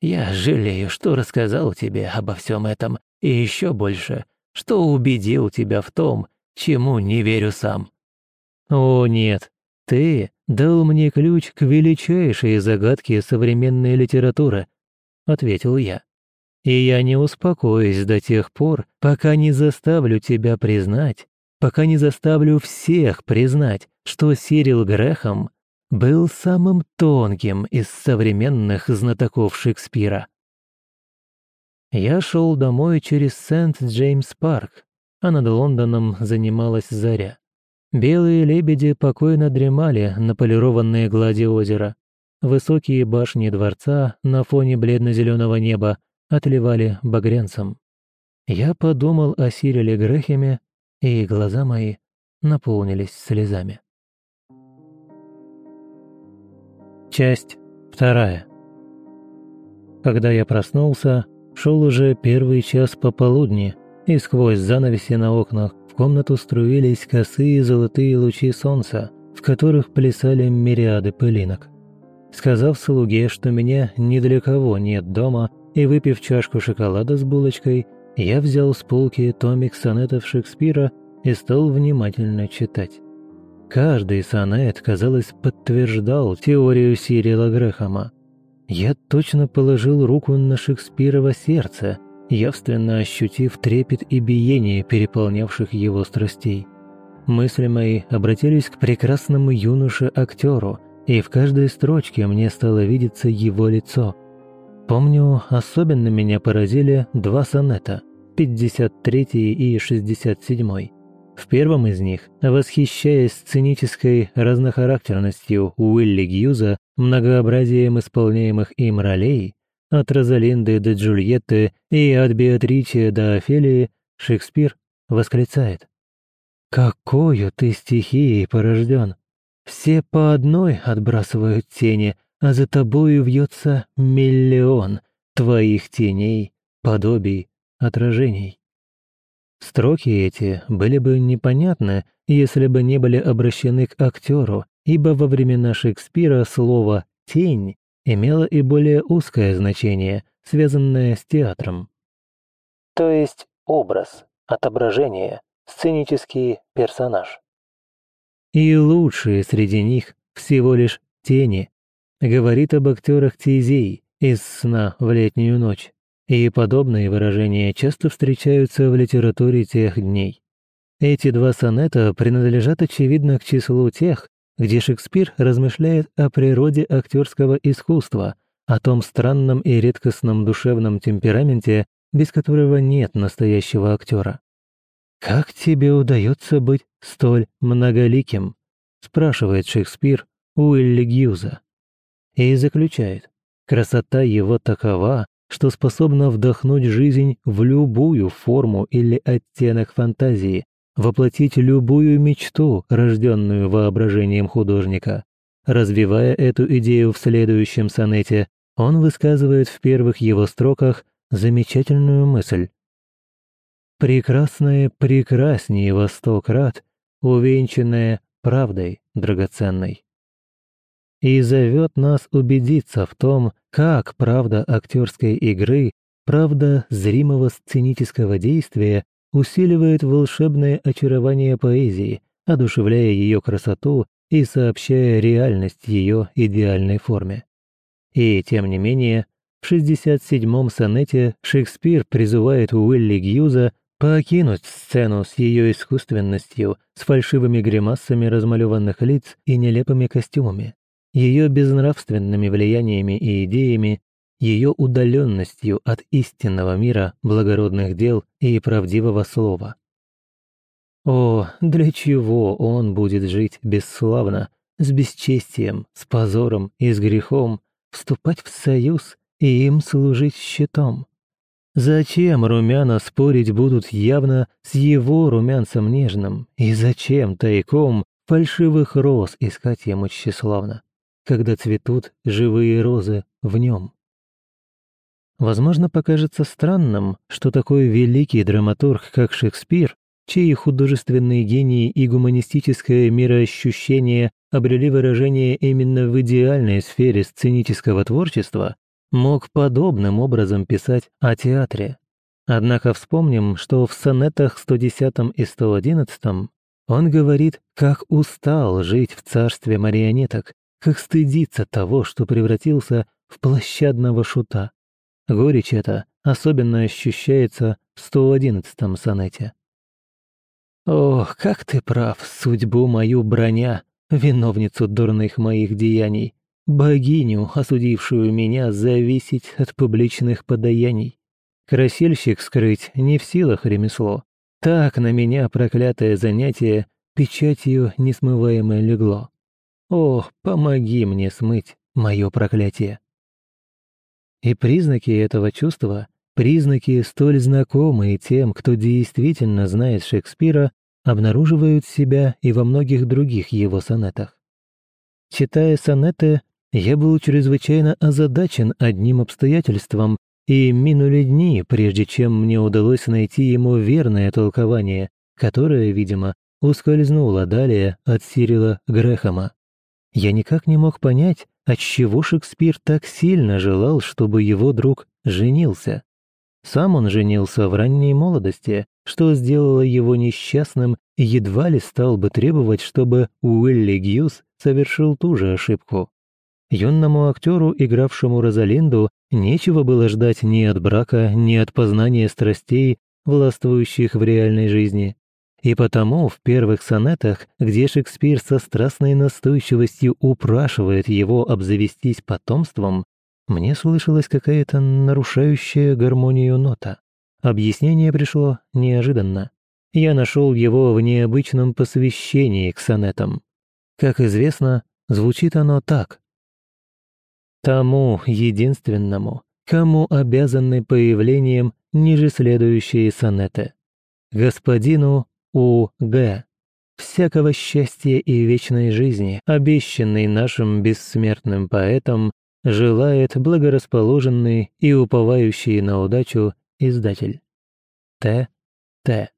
Speaker 1: Я жалею, что рассказал тебе обо всем этом, и еще больше, что убедил тебя в том, чему не верю сам. О нет, ты дал мне ключ к величайшей загадке современной литературы, ответил я. И я не успокоюсь до тех пор, пока не заставлю тебя признать, пока не заставлю всех признать, что Сирил Грехом был самым тонким из современных знатоков Шекспира. Я шел домой через Сент-Джеймс-парк, а над Лондоном занималась заря. Белые лебеди покойно дремали на полированной глади озера. Высокие башни дворца на фоне бледно-зеленого неба отливали багрянцем. Я подумал о Сириле Грехеме, и глаза мои наполнились слезами. Часть вторая. Когда я проснулся, шел уже первый час пополудни, и сквозь занавеси на окнах в комнату струились косые золотые лучи солнца, в которых плясали мириады пылинок. Сказав слуге, что меня ни для кого нет дома, и выпив чашку шоколада с булочкой, я взял с полки томик сонетов Шекспира и стал внимательно читать. Каждый сонет, казалось, подтверждал теорию Сирила Грэхэма. Я точно положил руку на Шекспирово сердце, явственно ощутив трепет и биение переполнявших его страстей. Мысли мои обратились к прекрасному юноше-актеру, и в каждой строчке мне стало видеться его лицо. Помню, особенно меня поразили два сонета – 53 и 67. В первом из них, восхищаясь сценической разнохарактерностью Уилли Гьюза, многообразием исполняемых им ролей, от Розалинды до Джульетты и от Беатричи до Офелии, Шекспир восклицает. «Какою ты стихией порожден! Все по одной отбрасывают тени, а за тобою вьется миллион твоих теней, подобий, отражений». Строки эти были бы непонятны, если бы не были обращены к актеру, ибо во времена Шекспира слово «тень» имело и более узкое значение, связанное с театром. То есть образ, отображение, сценический персонаж. И лучшие среди них всего лишь тени, говорит об актерах Тизей из «Сна в летнюю ночь». И подобные выражения часто встречаются в литературе тех дней. Эти два сонета принадлежат, очевидно, к числу тех, где Шекспир размышляет о природе актерского искусства, о том странном и редкостном душевном темпераменте, без которого нет настоящего актера. «Как тебе удается быть столь многоликим?» – спрашивает Шекспир Уилли Гьюза. И заключает, красота его такова, что способна вдохнуть жизнь в любую форму или оттенок фантазии, воплотить любую мечту, рожденную воображением художника. Развивая эту идею в следующем сонете, он высказывает в первых его строках замечательную мысль. «Прекрасное прекраснее во сто крат, увенчанное правдой драгоценной» и зовет нас убедиться в том, как правда актерской игры, правда зримого сценического действия усиливает волшебное очарование поэзии, одушевляя ее красоту и сообщая реальность ее идеальной форме. И, тем не менее, в 67-м сонете Шекспир призывает Уилли Гьюза покинуть сцену с ее искусственностью, с фальшивыми гримасами размалеванных лиц и нелепыми костюмами ее безнравственными влияниями и идеями, ее удаленностью от истинного мира, благородных дел и правдивого слова. О, для чего он будет жить бесславно, с бесчестием, с позором и с грехом, вступать в союз и им служить щитом? Зачем румяна спорить будут явно с его румянцем нежным, и зачем тайком фальшивых роз искать ему тщеславно? когда цветут живые розы в нем. Возможно, покажется странным, что такой великий драматург, как Шекспир, чьи художественные гении и гуманистическое мироощущение обрели выражение именно в идеальной сфере сценического творчества, мог подобным образом писать о театре. Однако вспомним, что в сонетах 110 и 111 он говорит, как устал жить в царстве марионеток, как стыдится того, что превратился в площадного шута. Горечь эта особенно ощущается в 111-м сонете. «Ох, как ты прав, судьбу мою броня, виновницу дурных моих деяний, богиню, осудившую меня зависеть от публичных подаяний. Красильщик скрыть не в силах ремесло. Так на меня проклятое занятие печатью несмываемое легло. О, помоги мне смыть мое проклятие. И признаки этого чувства, признаки, столь знакомые тем, кто действительно знает Шекспира, обнаруживают себя и во многих других его сонетах. Читая сонеты, я был чрезвычайно озадачен одним обстоятельством, и минули дни, прежде чем мне удалось найти ему верное толкование, которое, видимо, ускользнуло далее от Сирила Грэхэма. Я никак не мог понять, отчего Шекспир так сильно желал, чтобы его друг женился. Сам он женился в ранней молодости, что сделало его несчастным и едва ли стал бы требовать, чтобы Уилли Гьюз совершил ту же ошибку. Юнному актеру, игравшему Розалинду, нечего было ждать ни от брака, ни от познания страстей, властвующих в реальной жизни. И потому в первых сонетах, где Шекспир со страстной настойчивостью упрашивает его обзавестись потомством, мне слышалась какая-то нарушающая гармонию нота. Объяснение пришло неожиданно. Я нашел его в необычном посвящении к сонетам. Как известно, звучит оно так. «Тому единственному, кому обязаны появлением ниже следующие сонеты. Господину у Г. Всякого счастья и вечной жизни, обещанный нашим бессмертным поэтом, желает благорасположенный и уповающий на удачу издатель. Т. Т.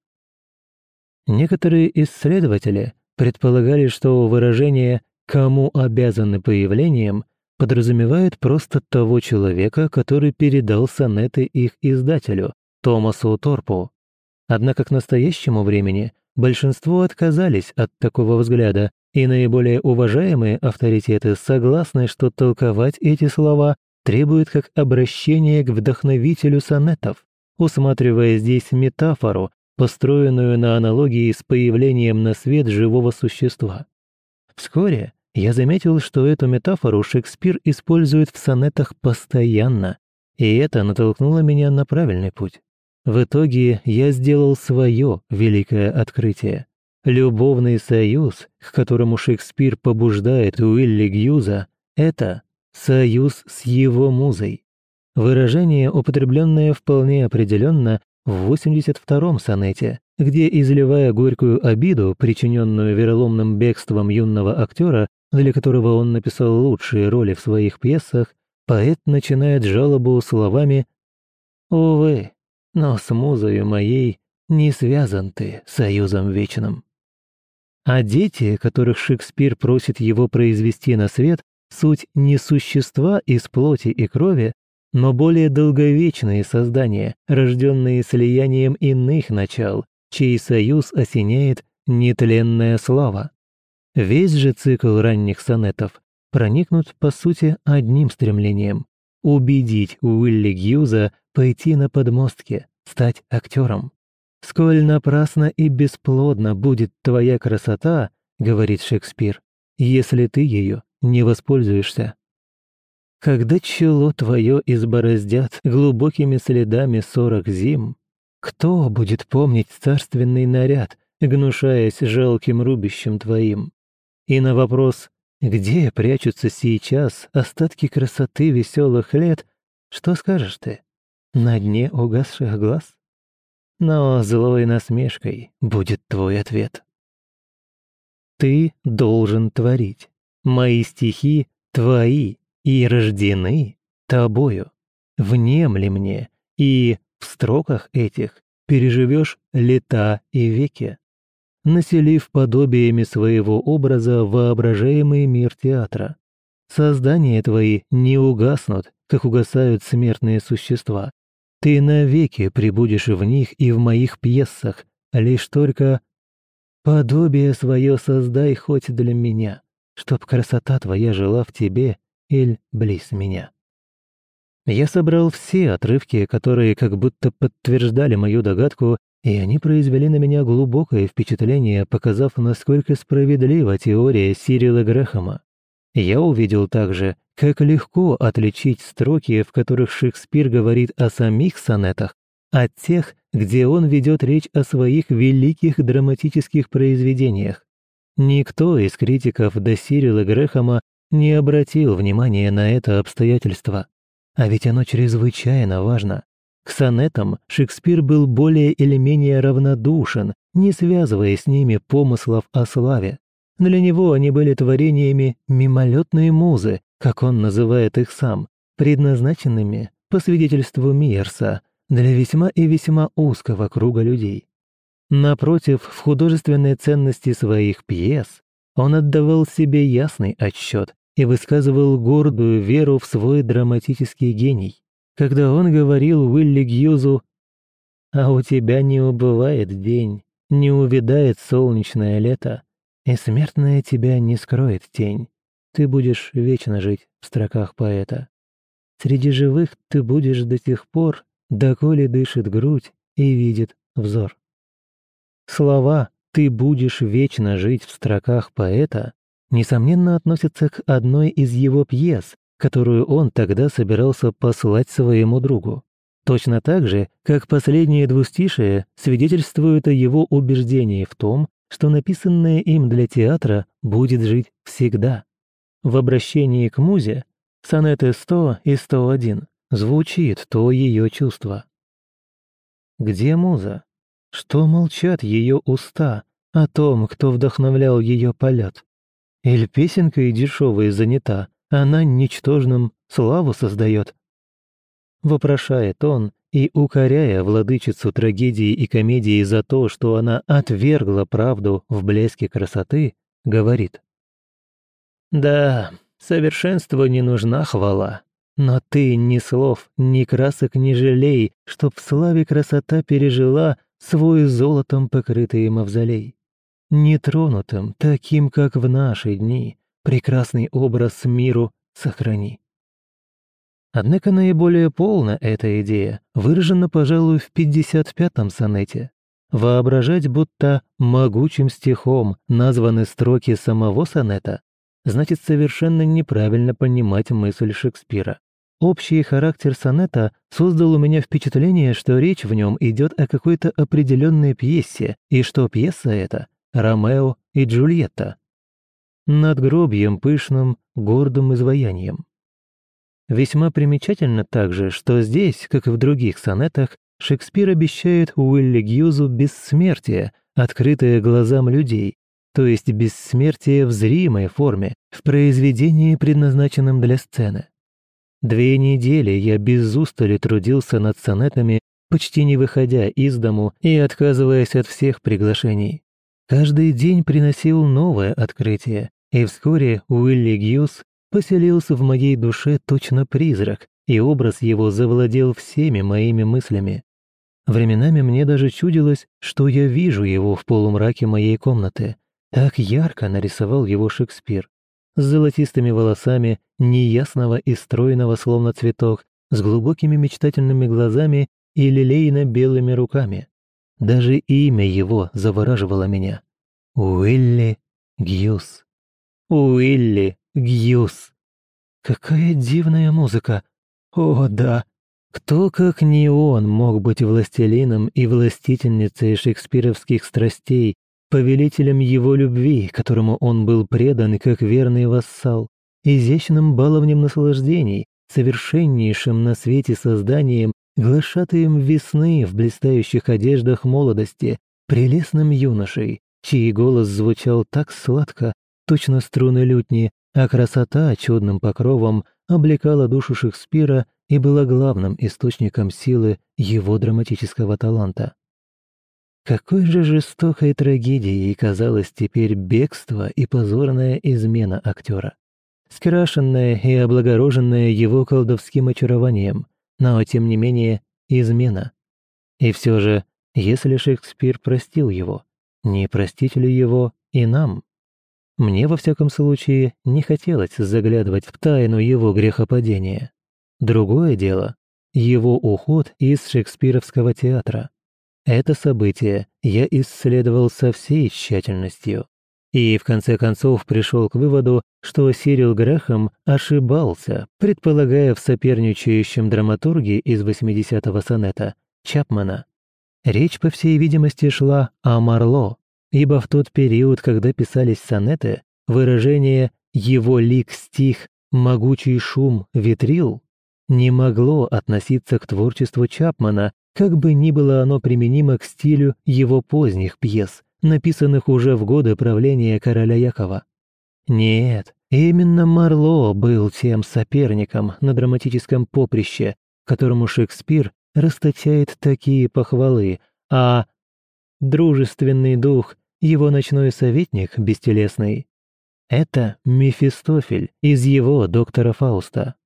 Speaker 1: Некоторые исследователи предполагали, что выражение «кому обязаны появлением» подразумевает просто того человека, который передал сонеты их издателю, Томасу Торпу. Однако к настоящему времени большинство отказались от такого взгляда, и наиболее уважаемые авторитеты согласны, что толковать эти слова требует как обращение к вдохновителю сонетов, усматривая здесь метафору, построенную на аналогии с появлением на свет живого существа. Вскоре я заметил, что эту метафору Шекспир использует в сонетах постоянно, и это натолкнуло меня на правильный путь. В итоге я сделал свое великое открытие. Любовный союз, к которому Шекспир побуждает Уилли Гьюза, это союз с его музой. Выражение, употребленное вполне определенно в 82-м сонете, где, изливая горькую обиду, причиненную вероломным бегством юного актера, для которого он написал лучшие роли в своих пьесах, поэт начинает жалобу словами «Увы, но с музою моей не связан ты союзом вечным. А дети, которых Шекспир просит его произвести на свет, суть не существа из плоти и крови, но более долговечные создания, рожденные слиянием иных начал, чей союз осеняет нетленная слава. Весь же цикл ранних сонетов проникнут, по сути, одним стремлением – убедить Уилли Гьюза пойти на подмостки, стать актером. «Сколь напрасно и бесплодно будет твоя красота», — говорит Шекспир, «если ты ее не воспользуешься». Когда чело твое избороздят глубокими следами сорок зим, кто будет помнить царственный наряд, гнушаясь жалким рубищем твоим? И на вопрос «Где прячутся сейчас остатки красоты веселых лет?» Что скажешь ты? на дне угасших глаз? Но злой насмешкой будет твой ответ. Ты должен творить. Мои стихи твои и рождены тобою. Внемли мне, и в строках этих переживешь лета и веки, населив подобиями своего образа воображаемый мир театра. Создания твои не угаснут, как угасают смертные существа. Ты навеки прибудешь в них и в моих пьесах, лишь только подобие свое создай хоть для меня, чтоб красота твоя жила в тебе или близ меня. Я собрал все отрывки, которые как будто подтверждали мою догадку, и они произвели на меня глубокое впечатление, показав, насколько справедлива теория Сирила Грэхэма. Я увидел также, как легко отличить строки, в которых Шекспир говорит о самих сонетах, от тех, где он ведет речь о своих великих драматических произведениях. Никто из критиков до Сирила Грэхэма не обратил внимания на это обстоятельство. А ведь оно чрезвычайно важно. К сонетам Шекспир был более или менее равнодушен, не связывая с ними помыслов о славе. Для него они были творениями мимолетной музы, как он называет их сам, предназначенными, по свидетельству Миерса, для весьма и весьма узкого круга людей. Напротив, в художественной ценности своих пьес он отдавал себе ясный отсчет и высказывал гордую веру в свой драматический гений, когда он говорил Уилли Гьюзу «А у тебя не убывает день, не увядает солнечное лето, и смертная тебя не скроет тень. Ты будешь вечно жить в строках поэта. Среди живых ты будешь до тех пор, доколе дышит грудь и видит взор». Слова «ты будешь вечно жить в строках поэта» несомненно, относится к одной из его пьес, которую он тогда собирался послать своему другу. Точно так же, как последние двустишие свидетельствуют о его убеждении в том, что написанное им для театра будет жить всегда. В обращении к музе, сонеты 100 и 101, звучит то ее чувство. Где муза? Что молчат ее уста о том, кто вдохновлял ее полет? Или песенка и дешевая занята, она ничтожным славу создает. Вопрошает он, и, укоряя владычицу трагедии и комедии за то, что она отвергла правду в блеске красоты, говорит. «Да, совершенству не нужна хвала, но ты ни слов, ни красок не жалей, чтоб в славе красота пережила свой золотом покрытый мавзолей нетронутым, таким, как в наши дни, прекрасный образ миру сохрани. Однако наиболее полна эта идея выражена, пожалуй, в 55-м сонете. Воображать, будто могучим стихом названы строки самого сонета, значит совершенно неправильно понимать мысль Шекспира. Общий характер сонета создал у меня впечатление, что речь в нем идет о какой-то определенной пьесе, и что пьеса эта Ромео и Джульетта. Над гробьем пышным, гордым изваянием. Весьма примечательно также, что здесь, как и в других сонетах, Шекспир обещает Уилли Гьюзу бессмертие, открытое глазам людей, то есть бессмертие в зримой форме, в произведении, предназначенном для сцены. Две недели я без устали трудился над сонетами, почти не выходя из дому и отказываясь от всех приглашений. Каждый день приносил новое открытие, и вскоре Уилли Гьюз поселился в моей душе точно призрак, и образ его завладел всеми моими мыслями. Временами мне даже чудилось, что я вижу его в полумраке моей комнаты. Так ярко нарисовал его Шекспир. С золотистыми волосами, неясного и стройного, словно цветок, с глубокими мечтательными глазами и лилейно-белыми руками. Даже имя его завораживало меня. Уилли Гьюз. Уилли Гьюз. Какая дивная музыка. О, да. Кто, как не он, мог быть властелином и властительницей шекспировских страстей, повелителем его любви, которому он был предан как верный вассал, изящным баловнем наслаждений, совершеннейшим на свете созданием глашатаем весны в блистающих одеждах молодости, прелестным юношей, чей голос звучал так сладко, точно струны лютни, а красота чудным покровом облекала душу Шекспира и была главным источником силы его драматического таланта. Какой же жестокой трагедией казалось теперь бегство и позорная измена актера. Скрашенная и облагороженная его колдовским очарованием, но тем не менее измена. И все же, если Шекспир простил его, не простить ли его и нам? Мне, во всяком случае, не хотелось заглядывать в тайну его грехопадения. Другое дело — его уход из шекспировского театра. Это событие я исследовал со всей тщательностью. И в конце концов пришел к выводу, что Сирил Грэхэм ошибался, предполагая в соперничающем драматурге из 80-го сонета Чапмана. Речь, по всей видимости, шла о Марло, ибо в тот период, когда писались сонеты, выражение «его лик стих, могучий шум ветрил» не могло относиться к творчеству Чапмана как бы ни было оно применимо к стилю его поздних пьес, написанных уже в годы правления короля Якова. Нет, именно Марло был тем соперником на драматическом поприще, которому Шекспир расточает такие похвалы, а дружественный дух, его ночной советник бестелесный, это Мефистофель из его доктора Фауста.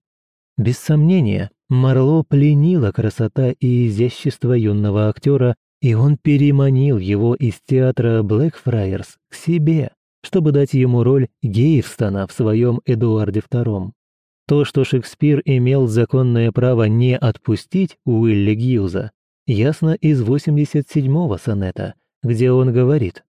Speaker 1: Без сомнения, Марло пленила красота и изящество юного актера, и он переманил его из театра Блэкфрайерс к себе, чтобы дать ему роль Гейвстона в своем Эдуарде II. То, что Шекспир имел законное право не отпустить Уилли Гьюза, ясно из 87-го сонета, где он говорит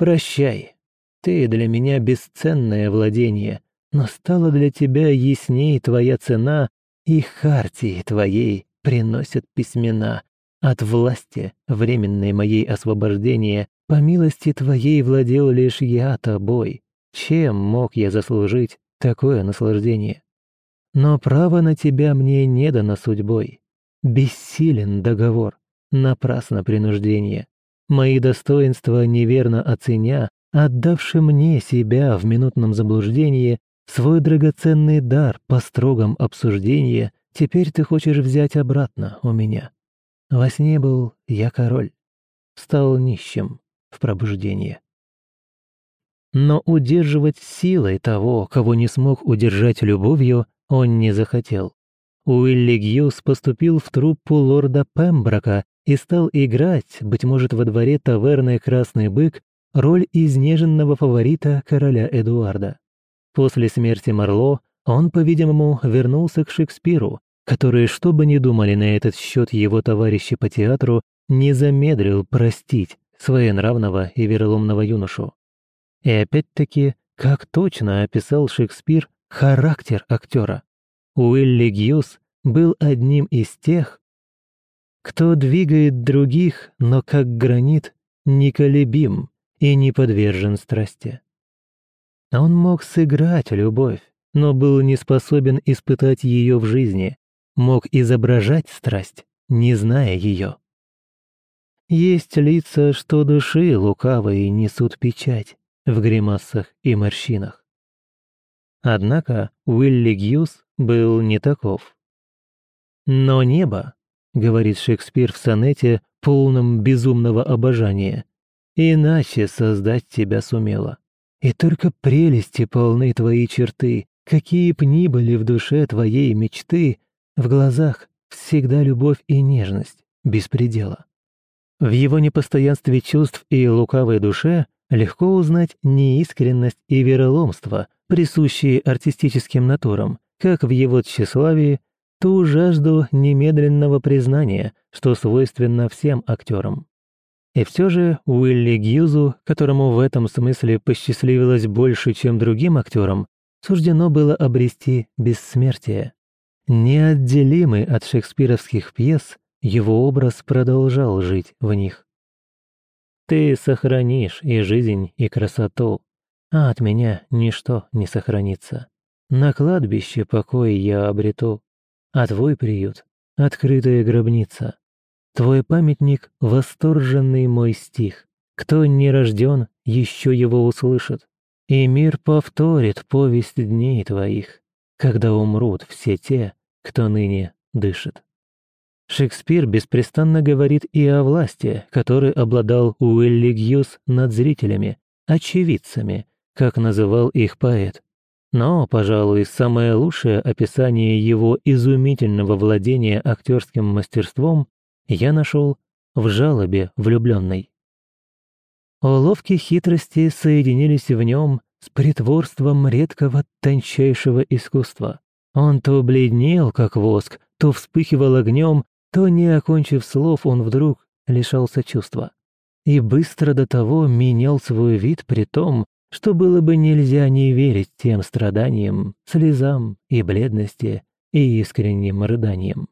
Speaker 1: «Прощай, ты для меня бесценное владение, но стала для тебя ясней твоя цена и хартии твоей приносят письмена. От власти, временной моей освобождения, по милости твоей владел лишь я тобой. Чем мог я заслужить такое наслаждение? Но право на тебя мне не дано судьбой. Бессилен договор, напрасно принуждение. Мои достоинства неверно оценя, отдавши мне себя в минутном заблуждении, Свой драгоценный дар по строгам обсуждения теперь ты хочешь взять обратно у меня. Во сне был я король, стал нищим в пробуждении. Но удерживать силой того, кого не смог удержать любовью, он не захотел. Уилли Гьюз поступил в труппу лорда Пемброка и стал играть, быть может, во дворе таверны «Красный бык», роль изнеженного фаворита короля Эдуарда. После смерти Марло он, по-видимому, вернулся к Шекспиру, который, что бы ни думали на этот счет его товарищи по театру, не замедлил простить своенравного и вероломного юношу. И опять-таки, как точно описал Шекспир характер актера. Уилли Гьюз был одним из тех, кто двигает других, но как гранит, неколебим и не подвержен страсти. Он мог сыграть любовь, но был не способен испытать ее в жизни, мог изображать страсть, не зная ее. Есть лица, что души лукавые несут печать в гримасах и морщинах. Однако Уилли Гьюз был не таков. «Но небо», — говорит Шекспир в сонете, полном безумного обожания, «иначе создать тебя сумело. И только прелести полны твои черты, какие б ни были в душе твоей мечты, в глазах всегда любовь и нежность, без предела. В его непостоянстве чувств и лукавой душе легко узнать неискренность и вероломство, присущие артистическим натурам, как в его тщеславии, ту жажду немедленного признания, что свойственно всем актерам. И все же Уилли Гьюзу, которому в этом смысле посчастливилось больше, чем другим актерам, суждено было обрести бессмертие. Неотделимый от шекспировских пьес, его образ продолжал жить в них. «Ты сохранишь и жизнь, и красоту, а от меня ничто не сохранится. На кладбище покой я обрету, а твой приют — открытая гробница. Твой памятник — восторженный мой стих. Кто не рожден, еще его услышит. И мир повторит повесть дней твоих, когда умрут все те, кто ныне дышит. Шекспир беспрестанно говорит и о власти, которой обладал Уилли Гьюз над зрителями, очевидцами, как называл их поэт. Но, пожалуй, самое лучшее описание его изумительного владения актерским мастерством я нашел в жалобе влюбленной. Уловки хитрости соединились в нем с притворством редкого тончайшего искусства. Он то бледнел, как воск, то вспыхивал огнем, то, не окончив слов, он вдруг лишался чувства. И быстро до того менял свой вид при том, что было бы нельзя не верить тем страданиям, слезам и бледности и искренним рыданиям.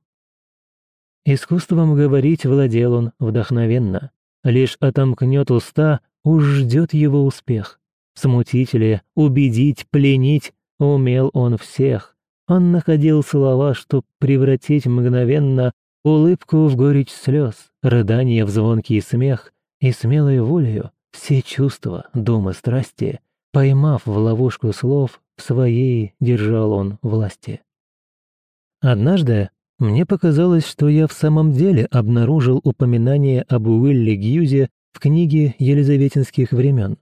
Speaker 1: Искусством говорить владел он вдохновенно. Лишь отомкнет уста, уж ждет его успех. Смутить ли, убедить, пленить, умел он всех. Он находил слова, чтоб превратить мгновенно улыбку в горечь слез, рыдание в звонкий смех и смелой волею все чувства, думы, страсти, поймав в ловушку слов, в своей держал он власти. Однажды мне показалось, что я в самом деле обнаружил упоминание об Уилле Гьюзе в книге Елизаветинских времен.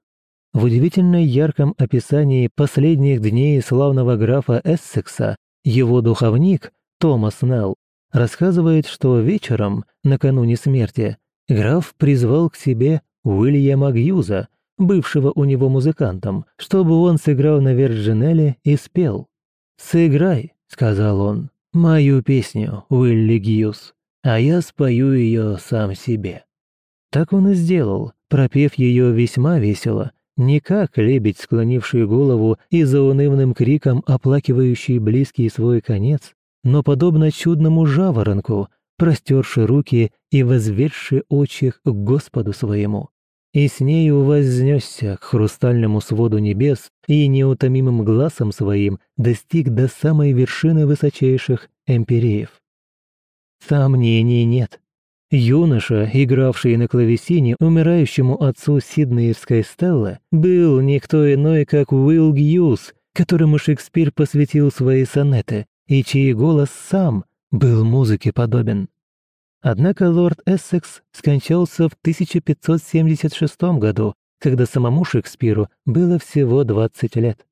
Speaker 1: В удивительно ярком описании последних дней славного графа Эссекса его духовник Томас Нелл рассказывает, что вечером, накануне смерти, граф призвал к себе Уильяма Гьюза, бывшего у него музыкантом, чтобы он сыграл на Верджинелле и спел. «Сыграй», — сказал он, — «мою песню, Уилли Гьюз, а я спою ее сам себе». Так он и сделал, пропев ее весьма весело, не как лебедь, склонивший голову и заунывным криком оплакивающий близкий свой конец, но подобно чудному жаворонку, простерши руки и возведши очи к Господу своему. И с нею вознесся к хрустальному своду небес и неутомимым глазом своим достиг до самой вершины высочайших эмпиреев. Сомнений нет. Юноша, игравший на клавесине умирающему отцу Сиднеевской Стеллы, был никто иной, как Уилл Гьюз, которому Шекспир посвятил свои сонеты, и чей голос сам был музыке подобен. Однако лорд Эссекс скончался в 1576 году, когда самому Шекспиру было всего 20 лет.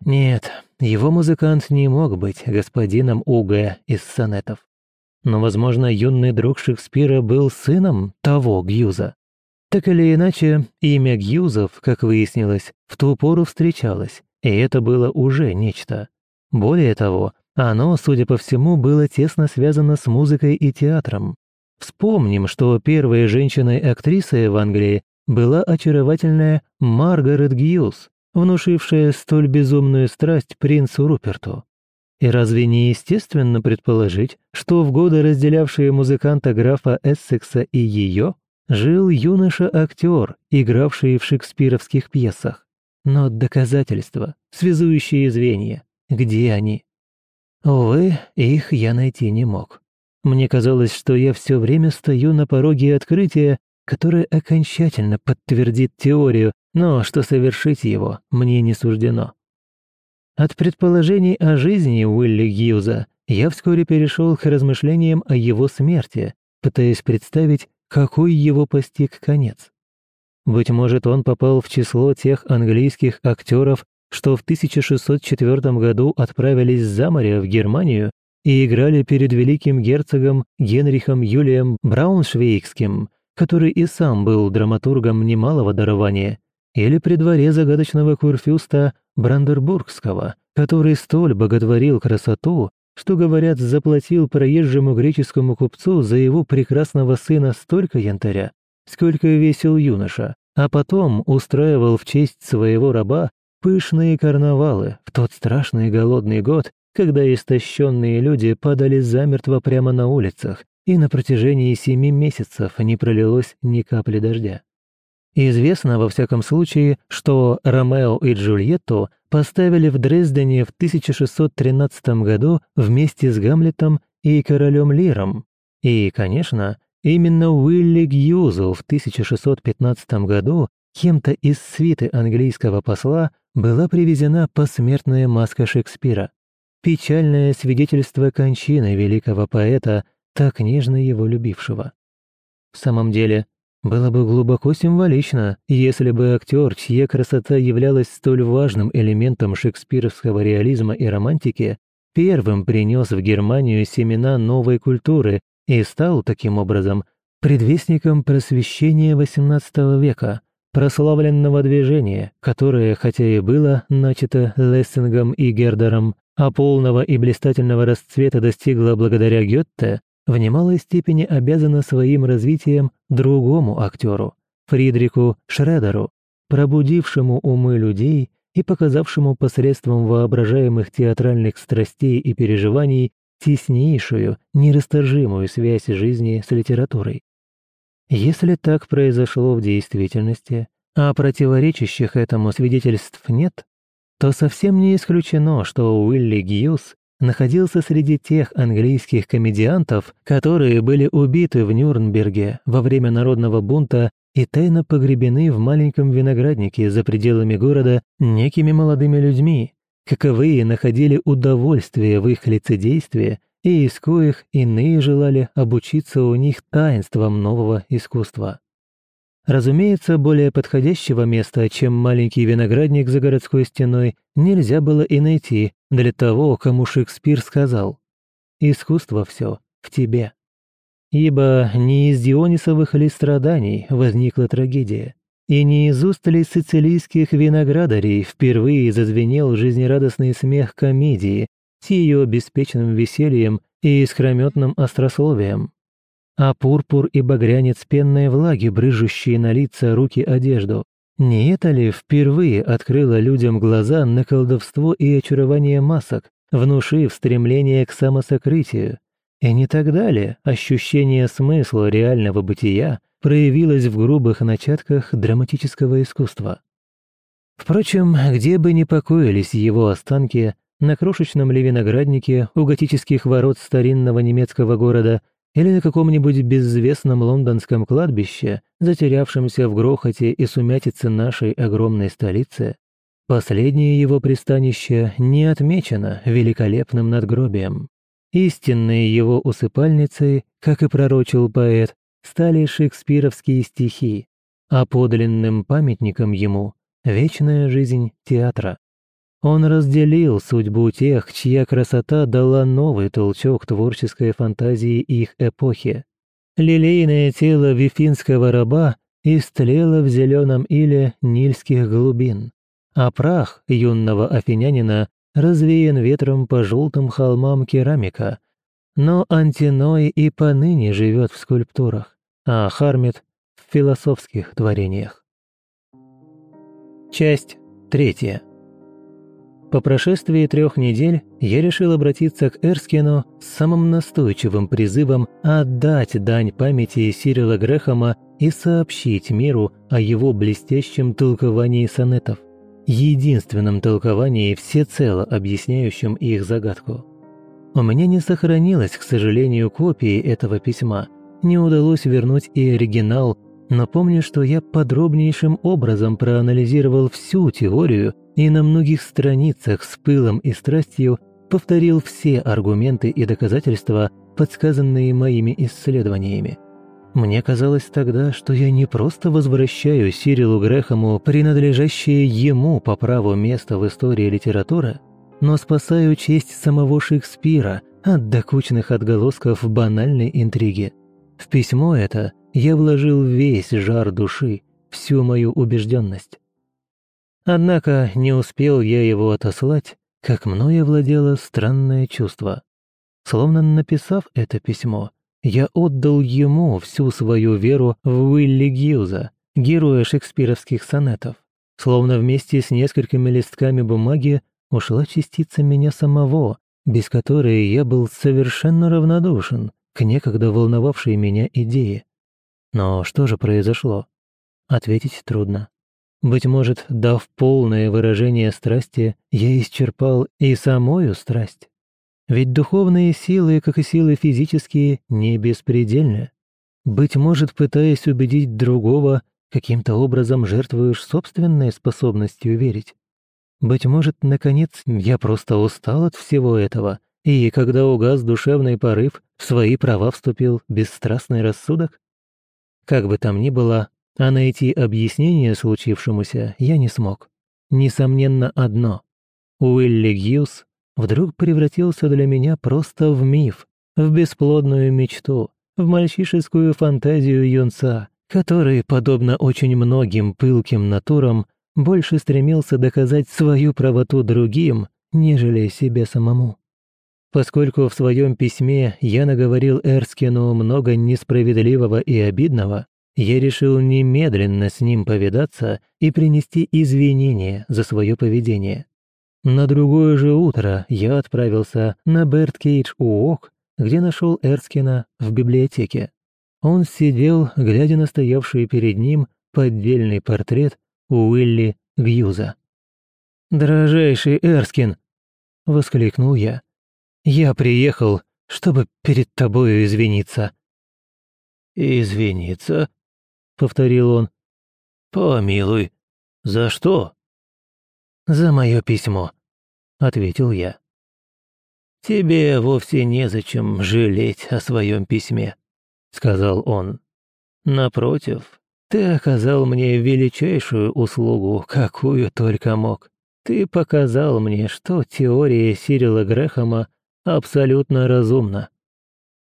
Speaker 1: Нет, его музыкант не мог быть господином Уга из сонетов. Но, возможно, юный друг Шекспира был сыном того Гьюза. Так или иначе, имя Гьюзов, как выяснилось, в ту пору встречалось, и это было уже нечто. Более того, оно, судя по всему, было тесно связано с музыкой и театром. Вспомним, что первой женщиной-актрисой в Англии была очаровательная Маргарет Гьюз, внушившая столь безумную страсть принцу Руперту. И разве не естественно предположить, что в годы, разделявшие музыканта графа Эссекса и ее, жил юноша-актер, игравший в шекспировских пьесах? Но доказательства, связующие звенья, где они? Увы, их я найти не мог. Мне казалось, что я все время стою на пороге открытия, которое окончательно подтвердит теорию, но что совершить его мне не суждено. От предположений о жизни Уилли Гьюза я вскоре перешел к размышлениям о его смерти, пытаясь представить, какой его постиг конец. Быть может, он попал в число тех английских актеров, что в 1604 году отправились за море в Германию и играли перед великим герцогом Генрихом Юлием Брауншвейгским, который и сам был драматургом немалого дарования, или при дворе загадочного курфюста Брандербургского, который столь боготворил красоту, что, говорят, заплатил проезжему греческому купцу за его прекрасного сына столько янтаря, сколько весил юноша, а потом устраивал в честь своего раба пышные карнавалы в тот страшный голодный год, когда истощенные люди падали замертво прямо на улицах, и на протяжении семи месяцев не пролилось ни капли дождя. Известно, во всяком случае, что Ромео и Джульетту поставили в Дрездене в 1613 году вместе с Гамлетом и королем Лиром. И, конечно, именно Уилли Гьюзу в 1615 году кем-то из свиты английского посла была привезена посмертная маска Шекспира. Печальное свидетельство кончины великого поэта, так нежно его любившего. В самом деле, было бы глубоко символично, если бы актер, чья красота являлась столь важным элементом шекспировского реализма и романтики, первым принес в Германию семена новой культуры и стал, таким образом, предвестником просвещения XVIII века, прославленного движения, которое, хотя и было начато Лессингом и Гердером, а полного и блистательного расцвета достигло благодаря Гетте, в немалой степени обязана своим развитием другому актеру, Фридрику Шредеру, пробудившему умы людей и показавшему посредством воображаемых театральных страстей и переживаний теснейшую, нерасторжимую связь жизни с литературой. Если так произошло в действительности, а противоречащих этому свидетельств нет, то совсем не исключено, что Уилли Гьюз находился среди тех английских комедиантов, которые были убиты в Нюрнберге во время народного бунта и тайно погребены в маленьком винограднике за пределами города некими молодыми людьми, каковые находили удовольствие в их лицедействе и из коих иные желали обучиться у них таинствам нового искусства. Разумеется, более подходящего места, чем маленький виноградник за городской стеной, нельзя было и найти для того, кому Шекспир сказал «Искусство все в тебе». Ибо не из Дионисовых ли страданий возникла трагедия, и не из уст ли сицилийских виноградарей впервые зазвенел жизнерадостный смех комедии с ее беспечным весельем и искрометным острословием а пурпур и багрянец пенной влаги, брыжущие на лица, руки, одежду. Не это ли впервые открыло людям глаза на колдовство и очарование масок, внушив стремление к самосокрытию? И не так далее ощущение смысла реального бытия проявилось в грубых начатках драматического искусства. Впрочем, где бы ни покоились его останки, на крошечном ли винограднике у готических ворот старинного немецкого города – или на каком-нибудь безвестном лондонском кладбище, затерявшемся в грохоте и сумятице нашей огромной столицы, последнее его пристанище не отмечено великолепным надгробием. Истинные его усыпальницей, как и пророчил поэт, стали шекспировские стихи, а подлинным памятником ему – вечная жизнь театра. Он разделил судьбу тех, чья красота дала новый толчок творческой фантазии их эпохи. Лилейное тело вифинского раба истлело в зеленом иле нильских глубин, а прах юного афинянина развеян ветром по желтым холмам керамика. Но Антиной и поныне живет в скульптурах, а Хармит — в философских творениях. Часть третья. По прошествии трех недель я решил обратиться к Эрскину с самым настойчивым призывом отдать дань памяти Сирила Грехама и сообщить миру о его блестящем толковании сонетов, единственном толковании, всецело объясняющем их загадку. У меня не сохранилось, к сожалению, копии этого письма, не удалось вернуть и оригинал, но помню, что я подробнейшим образом проанализировал всю теорию и на многих страницах с пылом и страстью повторил все аргументы и доказательства, подсказанные моими исследованиями. Мне казалось тогда, что я не просто возвращаю Сирилу Грехому принадлежащее ему по праву место в истории литературы, но спасаю честь самого Шекспира от докучных отголосков банальной интриги. В письмо это я вложил весь жар души, всю мою убежденность. Однако не успел я его отослать, как мною владело странное чувство. Словно написав это письмо, я отдал ему всю свою веру в Уилли Гьюза, героя шекспировских сонетов. Словно вместе с несколькими листками бумаги ушла частица меня самого, без которой я был совершенно равнодушен к некогда волновавшей меня идее. Но что же произошло? Ответить трудно. Быть может, дав полное выражение страсти, я исчерпал и самую страсть. Ведь духовные силы, как и силы физические, не беспредельны. Быть может, пытаясь убедить другого, каким-то образом жертвуешь собственной способностью верить. Быть может, наконец, я просто устал от всего этого И когда угас душевный порыв, в свои права вступил бесстрастный рассудок? Как бы там ни было, а найти объяснение случившемуся я не смог. Несомненно одно. Уилли Гьюз вдруг превратился для меня просто в миф, в бесплодную мечту, в мальчишескую фантазию юнца, который, подобно очень многим пылким натурам, больше стремился доказать свою правоту другим, нежели себе самому. Поскольку в своем письме я наговорил Эрскину много несправедливого и обидного, я решил немедленно с ним повидаться и принести извинения за свое поведение. На другое же утро я отправился на Берт Кейдж Уок, где нашел Эрскина в библиотеке. Он сидел, глядя на стоявший перед ним поддельный портрет Уилли Гьюза. «Дорожайший Эрскин!» — воскликнул я. Я приехал, чтобы перед тобою извиниться».
Speaker 2: «Извиниться?» — повторил он. «Помилуй, за что?»
Speaker 1: «За мое письмо», — ответил я.
Speaker 2: «Тебе вовсе незачем жалеть о своем письме», — сказал он. «Напротив, ты оказал мне величайшую услугу, какую только мог. Ты показал мне, что теория Сирила Грэхэма абсолютно разумно.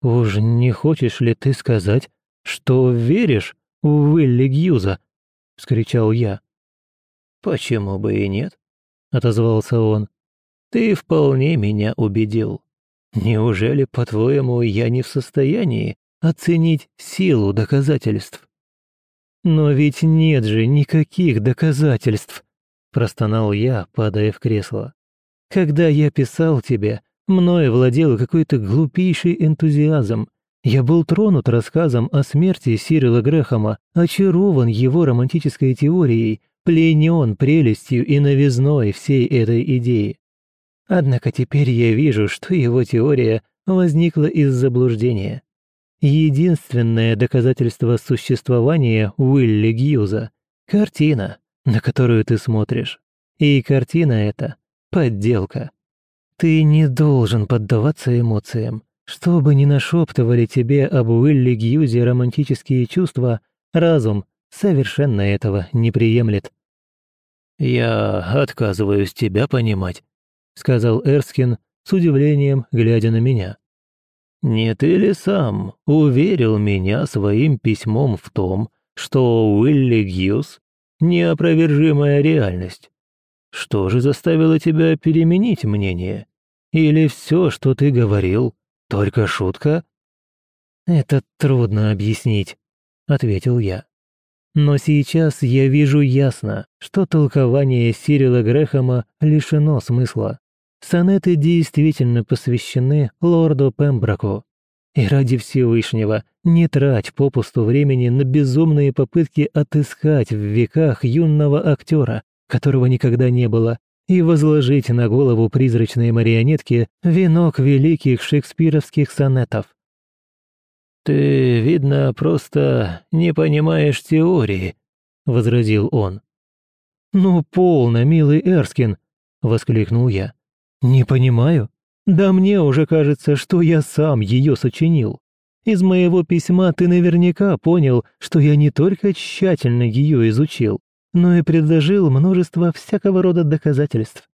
Speaker 1: Уж не хочешь ли ты сказать, что веришь в Уилли Гьюза?» — вскричал я.
Speaker 2: «Почему бы и нет?» — отозвался он. «Ты вполне меня убедил. Неужели, по-твоему, я не в состоянии оценить силу доказательств?»
Speaker 1: «Но ведь нет же никаких доказательств!» — простонал я, падая в кресло. «Когда я писал тебе, Мною владел какой-то глупейший энтузиазм. Я был тронут рассказом о смерти Сирила Грэхэма, очарован его романтической теорией, пленен прелестью и новизной всей этой идеи. Однако теперь я вижу, что его теория возникла из заблуждения. Единственное доказательство существования Уилли Гьюза — картина, на которую ты смотришь. И картина эта — подделка. Ты не должен поддаваться эмоциям. Что бы ни нашептывали тебе об Уилли Гьюзе романтические чувства, разум совершенно этого не приемлет.
Speaker 2: «Я отказываюсь тебя понимать», — сказал
Speaker 1: Эрскин с удивлением, глядя на меня.
Speaker 2: «Не ты ли сам уверил меня своим письмом в том, что Уилли Гьюз — неопровержимая реальность? Что же заставило тебя переменить мнение? Или все, что ты говорил, только шутка?»
Speaker 1: «Это трудно объяснить», — ответил я. «Но сейчас я вижу ясно, что толкование Сирила Грэхэма лишено смысла. Сонеты действительно посвящены лорду Пемброку. И ради Всевышнего не трать попусту времени на безумные попытки отыскать в веках юного актера, которого никогда не было, и возложить на голову призрачной марионетки венок великих шекспировских сонетов.
Speaker 2: «Ты, видно, просто не понимаешь теории», — возразил он.
Speaker 1: «Ну, полно, милый Эрскин», — воскликнул я. «Не понимаю? Да мне уже кажется, что я сам ее сочинил. Из моего письма ты наверняка понял, что я не только тщательно ее изучил, но и предложил множество всякого рода доказательств.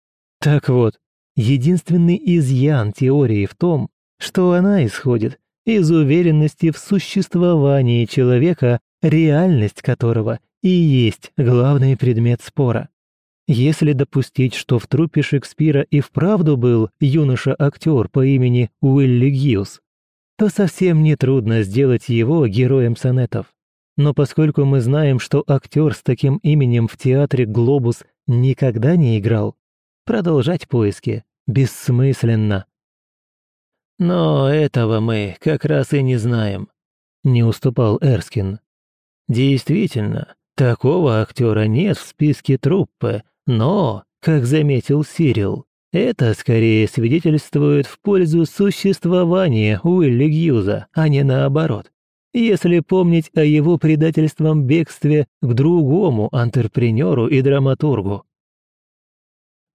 Speaker 1: Так вот, единственный изъян теории в том, что она исходит из уверенности в существовании человека, реальность которого и есть главный предмет спора. Если допустить, что в трупе Шекспира и вправду был юноша-актер по имени Уилли Гьюз, то совсем нетрудно сделать его героем сонетов. Но поскольку мы знаем, что актер с таким именем в театре «Глобус» никогда не играл, продолжать поиски бессмысленно.
Speaker 2: «Но этого мы как раз и не знаем», — не уступал Эрскин. «Действительно, такого актера нет в списке труппы, но, как заметил Сирил, это скорее свидетельствует в пользу существования Уилли Гьюза, а не наоборот если помнить о его предательством бегстве к другому антрепренеру и драматургу.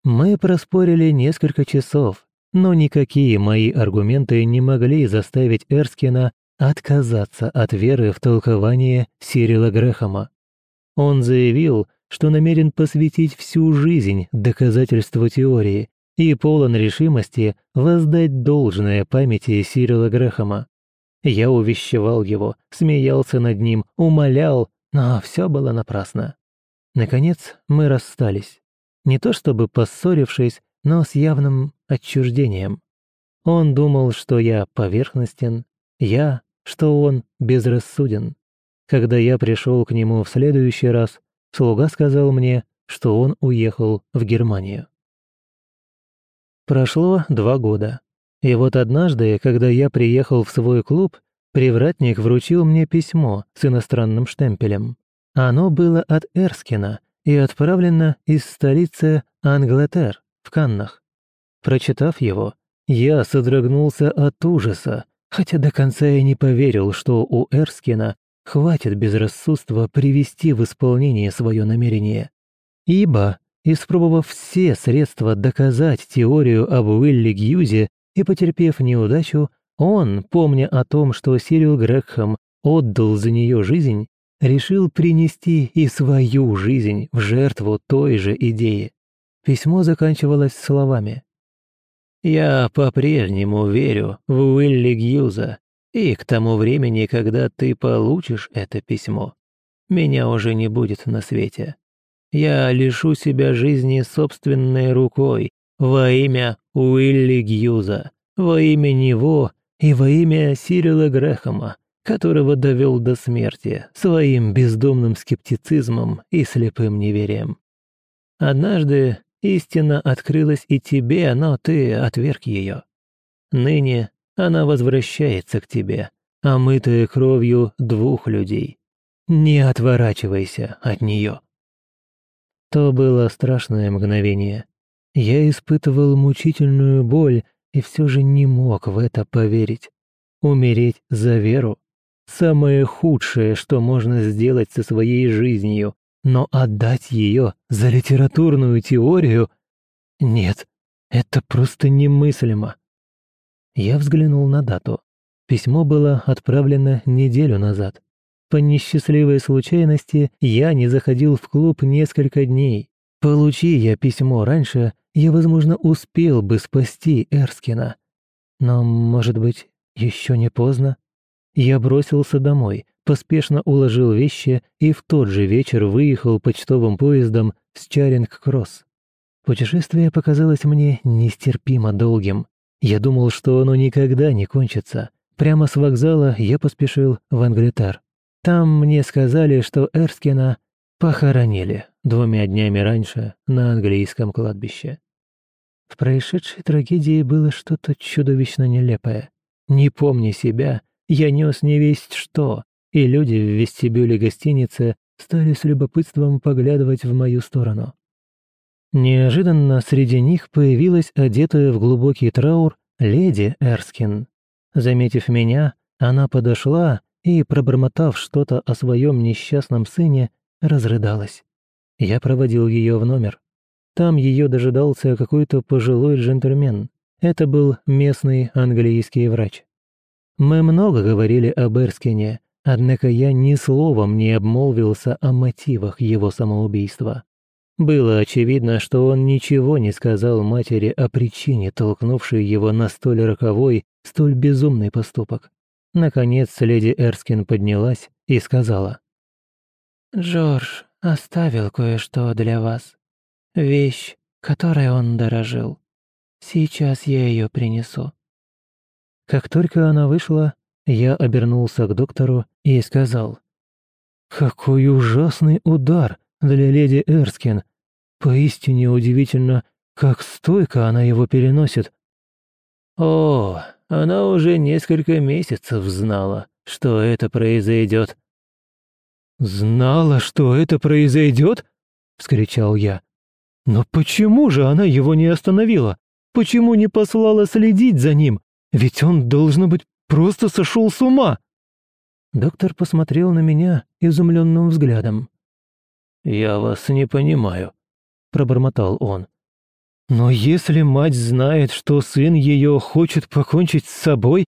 Speaker 1: Мы проспорили несколько часов,
Speaker 2: но никакие мои аргументы не могли заставить Эрскина отказаться от веры в толкование Сирила Грэхэма. Он заявил, что намерен посвятить всю жизнь доказательству теории и полон решимости воздать должное памяти Сирила Грэхэма. Я увещевал его, смеялся над ним, умолял, но все было напрасно. Наконец мы расстались. Не то чтобы поссорившись, но с явным отчуждением. Он думал, что я поверхностен, я, что он безрассуден. Когда я пришел к нему в следующий раз, слуга сказал мне, что он уехал в Германию. Прошло два года. И вот однажды, когда я приехал в свой клуб, привратник вручил мне письмо с иностранным штемпелем. Оно было от Эрскина и отправлено из столицы Англетер в Каннах. Прочитав его, я содрогнулся от ужаса, хотя до конца я не поверил, что у Эрскина хватит безрассудства привести в исполнение свое намерение. Ибо, испробовав все средства доказать теорию об Уилле Гьюзе и потерпев неудачу, он, помня о том, что Сирил Грекхэм отдал за нее жизнь, решил принести и свою жизнь в жертву той же идеи. Письмо заканчивалось словами я по-прежнему верю в Уилли Гьюза, и к тому времени, когда ты получишь это письмо, меня уже не будет на свете. Я лишу себя жизни собственной рукой во имя Уилли Гьюза, во имя него и во имя Сирила Грэхэма, которого довел до смерти своим бездумным скептицизмом и слепым неверием. Однажды Истина открылась и тебе, но ты отверг ее. Ныне она возвращается к тебе, омытая кровью двух людей. Не отворачивайся от нее. То было страшное мгновение. Я испытывал мучительную боль и все же не мог в это поверить. Умереть за веру — самое худшее, что можно сделать со своей жизнью, но отдать ее за литературную теорию? Нет, это просто немыслимо. Я взглянул на дату. Письмо было отправлено неделю назад. По несчастливой случайности я не заходил в клуб несколько дней. Получи я письмо раньше, я, возможно, успел бы спасти Эрскина. Но, может быть, еще не поздно? Я бросился домой, поспешно уложил вещи и в тот же вечер выехал почтовым поездом с Чаринг-Кросс. Путешествие показалось мне нестерпимо долгим. Я думал, что оно никогда не кончится. Прямо с вокзала я поспешил в Англитар. Там мне сказали, что Эрскина похоронили двумя днями раньше на английском кладбище. В происшедшей трагедии было что-то чудовищно нелепое. Не помня себя, я нес не весть что, и люди в вестибюле гостиницы стали с любопытством поглядывать в мою сторону. Неожиданно среди них появилась одетая в глубокий траур леди Эрскин. Заметив меня, она подошла и, пробормотав что-то о своем несчастном сыне, разрыдалась. Я проводил ее в номер. Там ее дожидался какой-то пожилой джентльмен. Это был местный английский врач. Мы много говорили об Эрскине, Однако я ни словом не обмолвился о мотивах его самоубийства. Было очевидно, что он ничего не сказал матери о причине, толкнувшей его на столь роковой, столь безумный поступок. Наконец леди Эрскин поднялась и сказала. «Джордж оставил кое-что для вас. Вещь, которой он дорожил. Сейчас я ее принесу». Как только она вышла, я обернулся к доктору и сказал. «Какой ужасный удар для леди Эрскин! Поистине удивительно, как стойко она его переносит». «О, она уже несколько месяцев знала, что это произойдет». «Знала, что это произойдет?» — вскричал я. «Но почему же она его не остановила? Почему не послала следить за ним? Ведь он, должно быть, просто сошел с ума!» Доктор посмотрел на меня изумленным взглядом. «Я вас не понимаю», — пробормотал он. Но если мать знает, что сын ее хочет покончить с собой...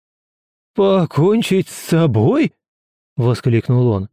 Speaker 2: «Покончить с собой?» — воскликнул он.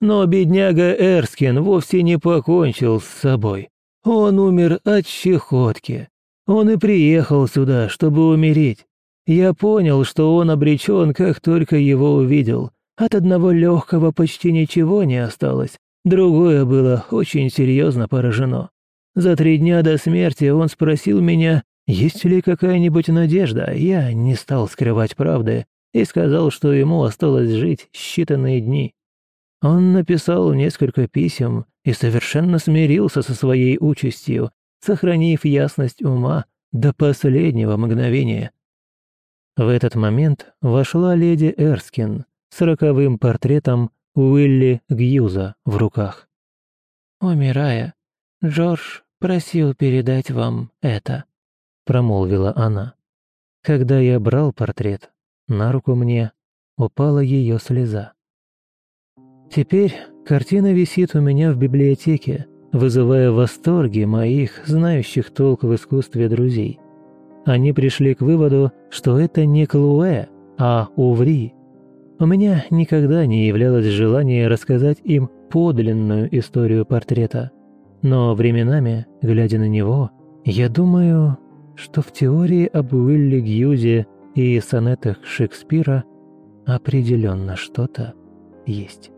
Speaker 2: Но бедняга Эрскин вовсе не покончил с собой. Он умер от чехотки. Он и приехал сюда, чтобы умереть. Я понял, что он обречен, как только его увидел. От одного легкого почти ничего не осталось. Другое было очень серьезно поражено. За три дня до смерти он спросил меня, есть ли какая-нибудь надежда. Я не стал скрывать правды и сказал, что ему осталось жить считанные дни. Он написал несколько писем и совершенно смирился со своей участью, сохранив ясность ума до последнего мгновения. В этот момент вошла леди Эрскин с роковым портретом Уилли Гьюза в руках. «Умирая, Джордж просил передать вам это», — промолвила она. Когда я брал портрет, на руку мне упала ее слеза. Теперь картина висит у меня в библиотеке, вызывая восторги моих, знающих толк в искусстве друзей. Они пришли к выводу, что это не Клуэ, а Уври. У меня никогда не являлось желания рассказать им подлинную историю портрета. Но временами, глядя на него, я думаю, что в теории об Уилле Гьюзе и сонетах Шекспира определенно что-то есть.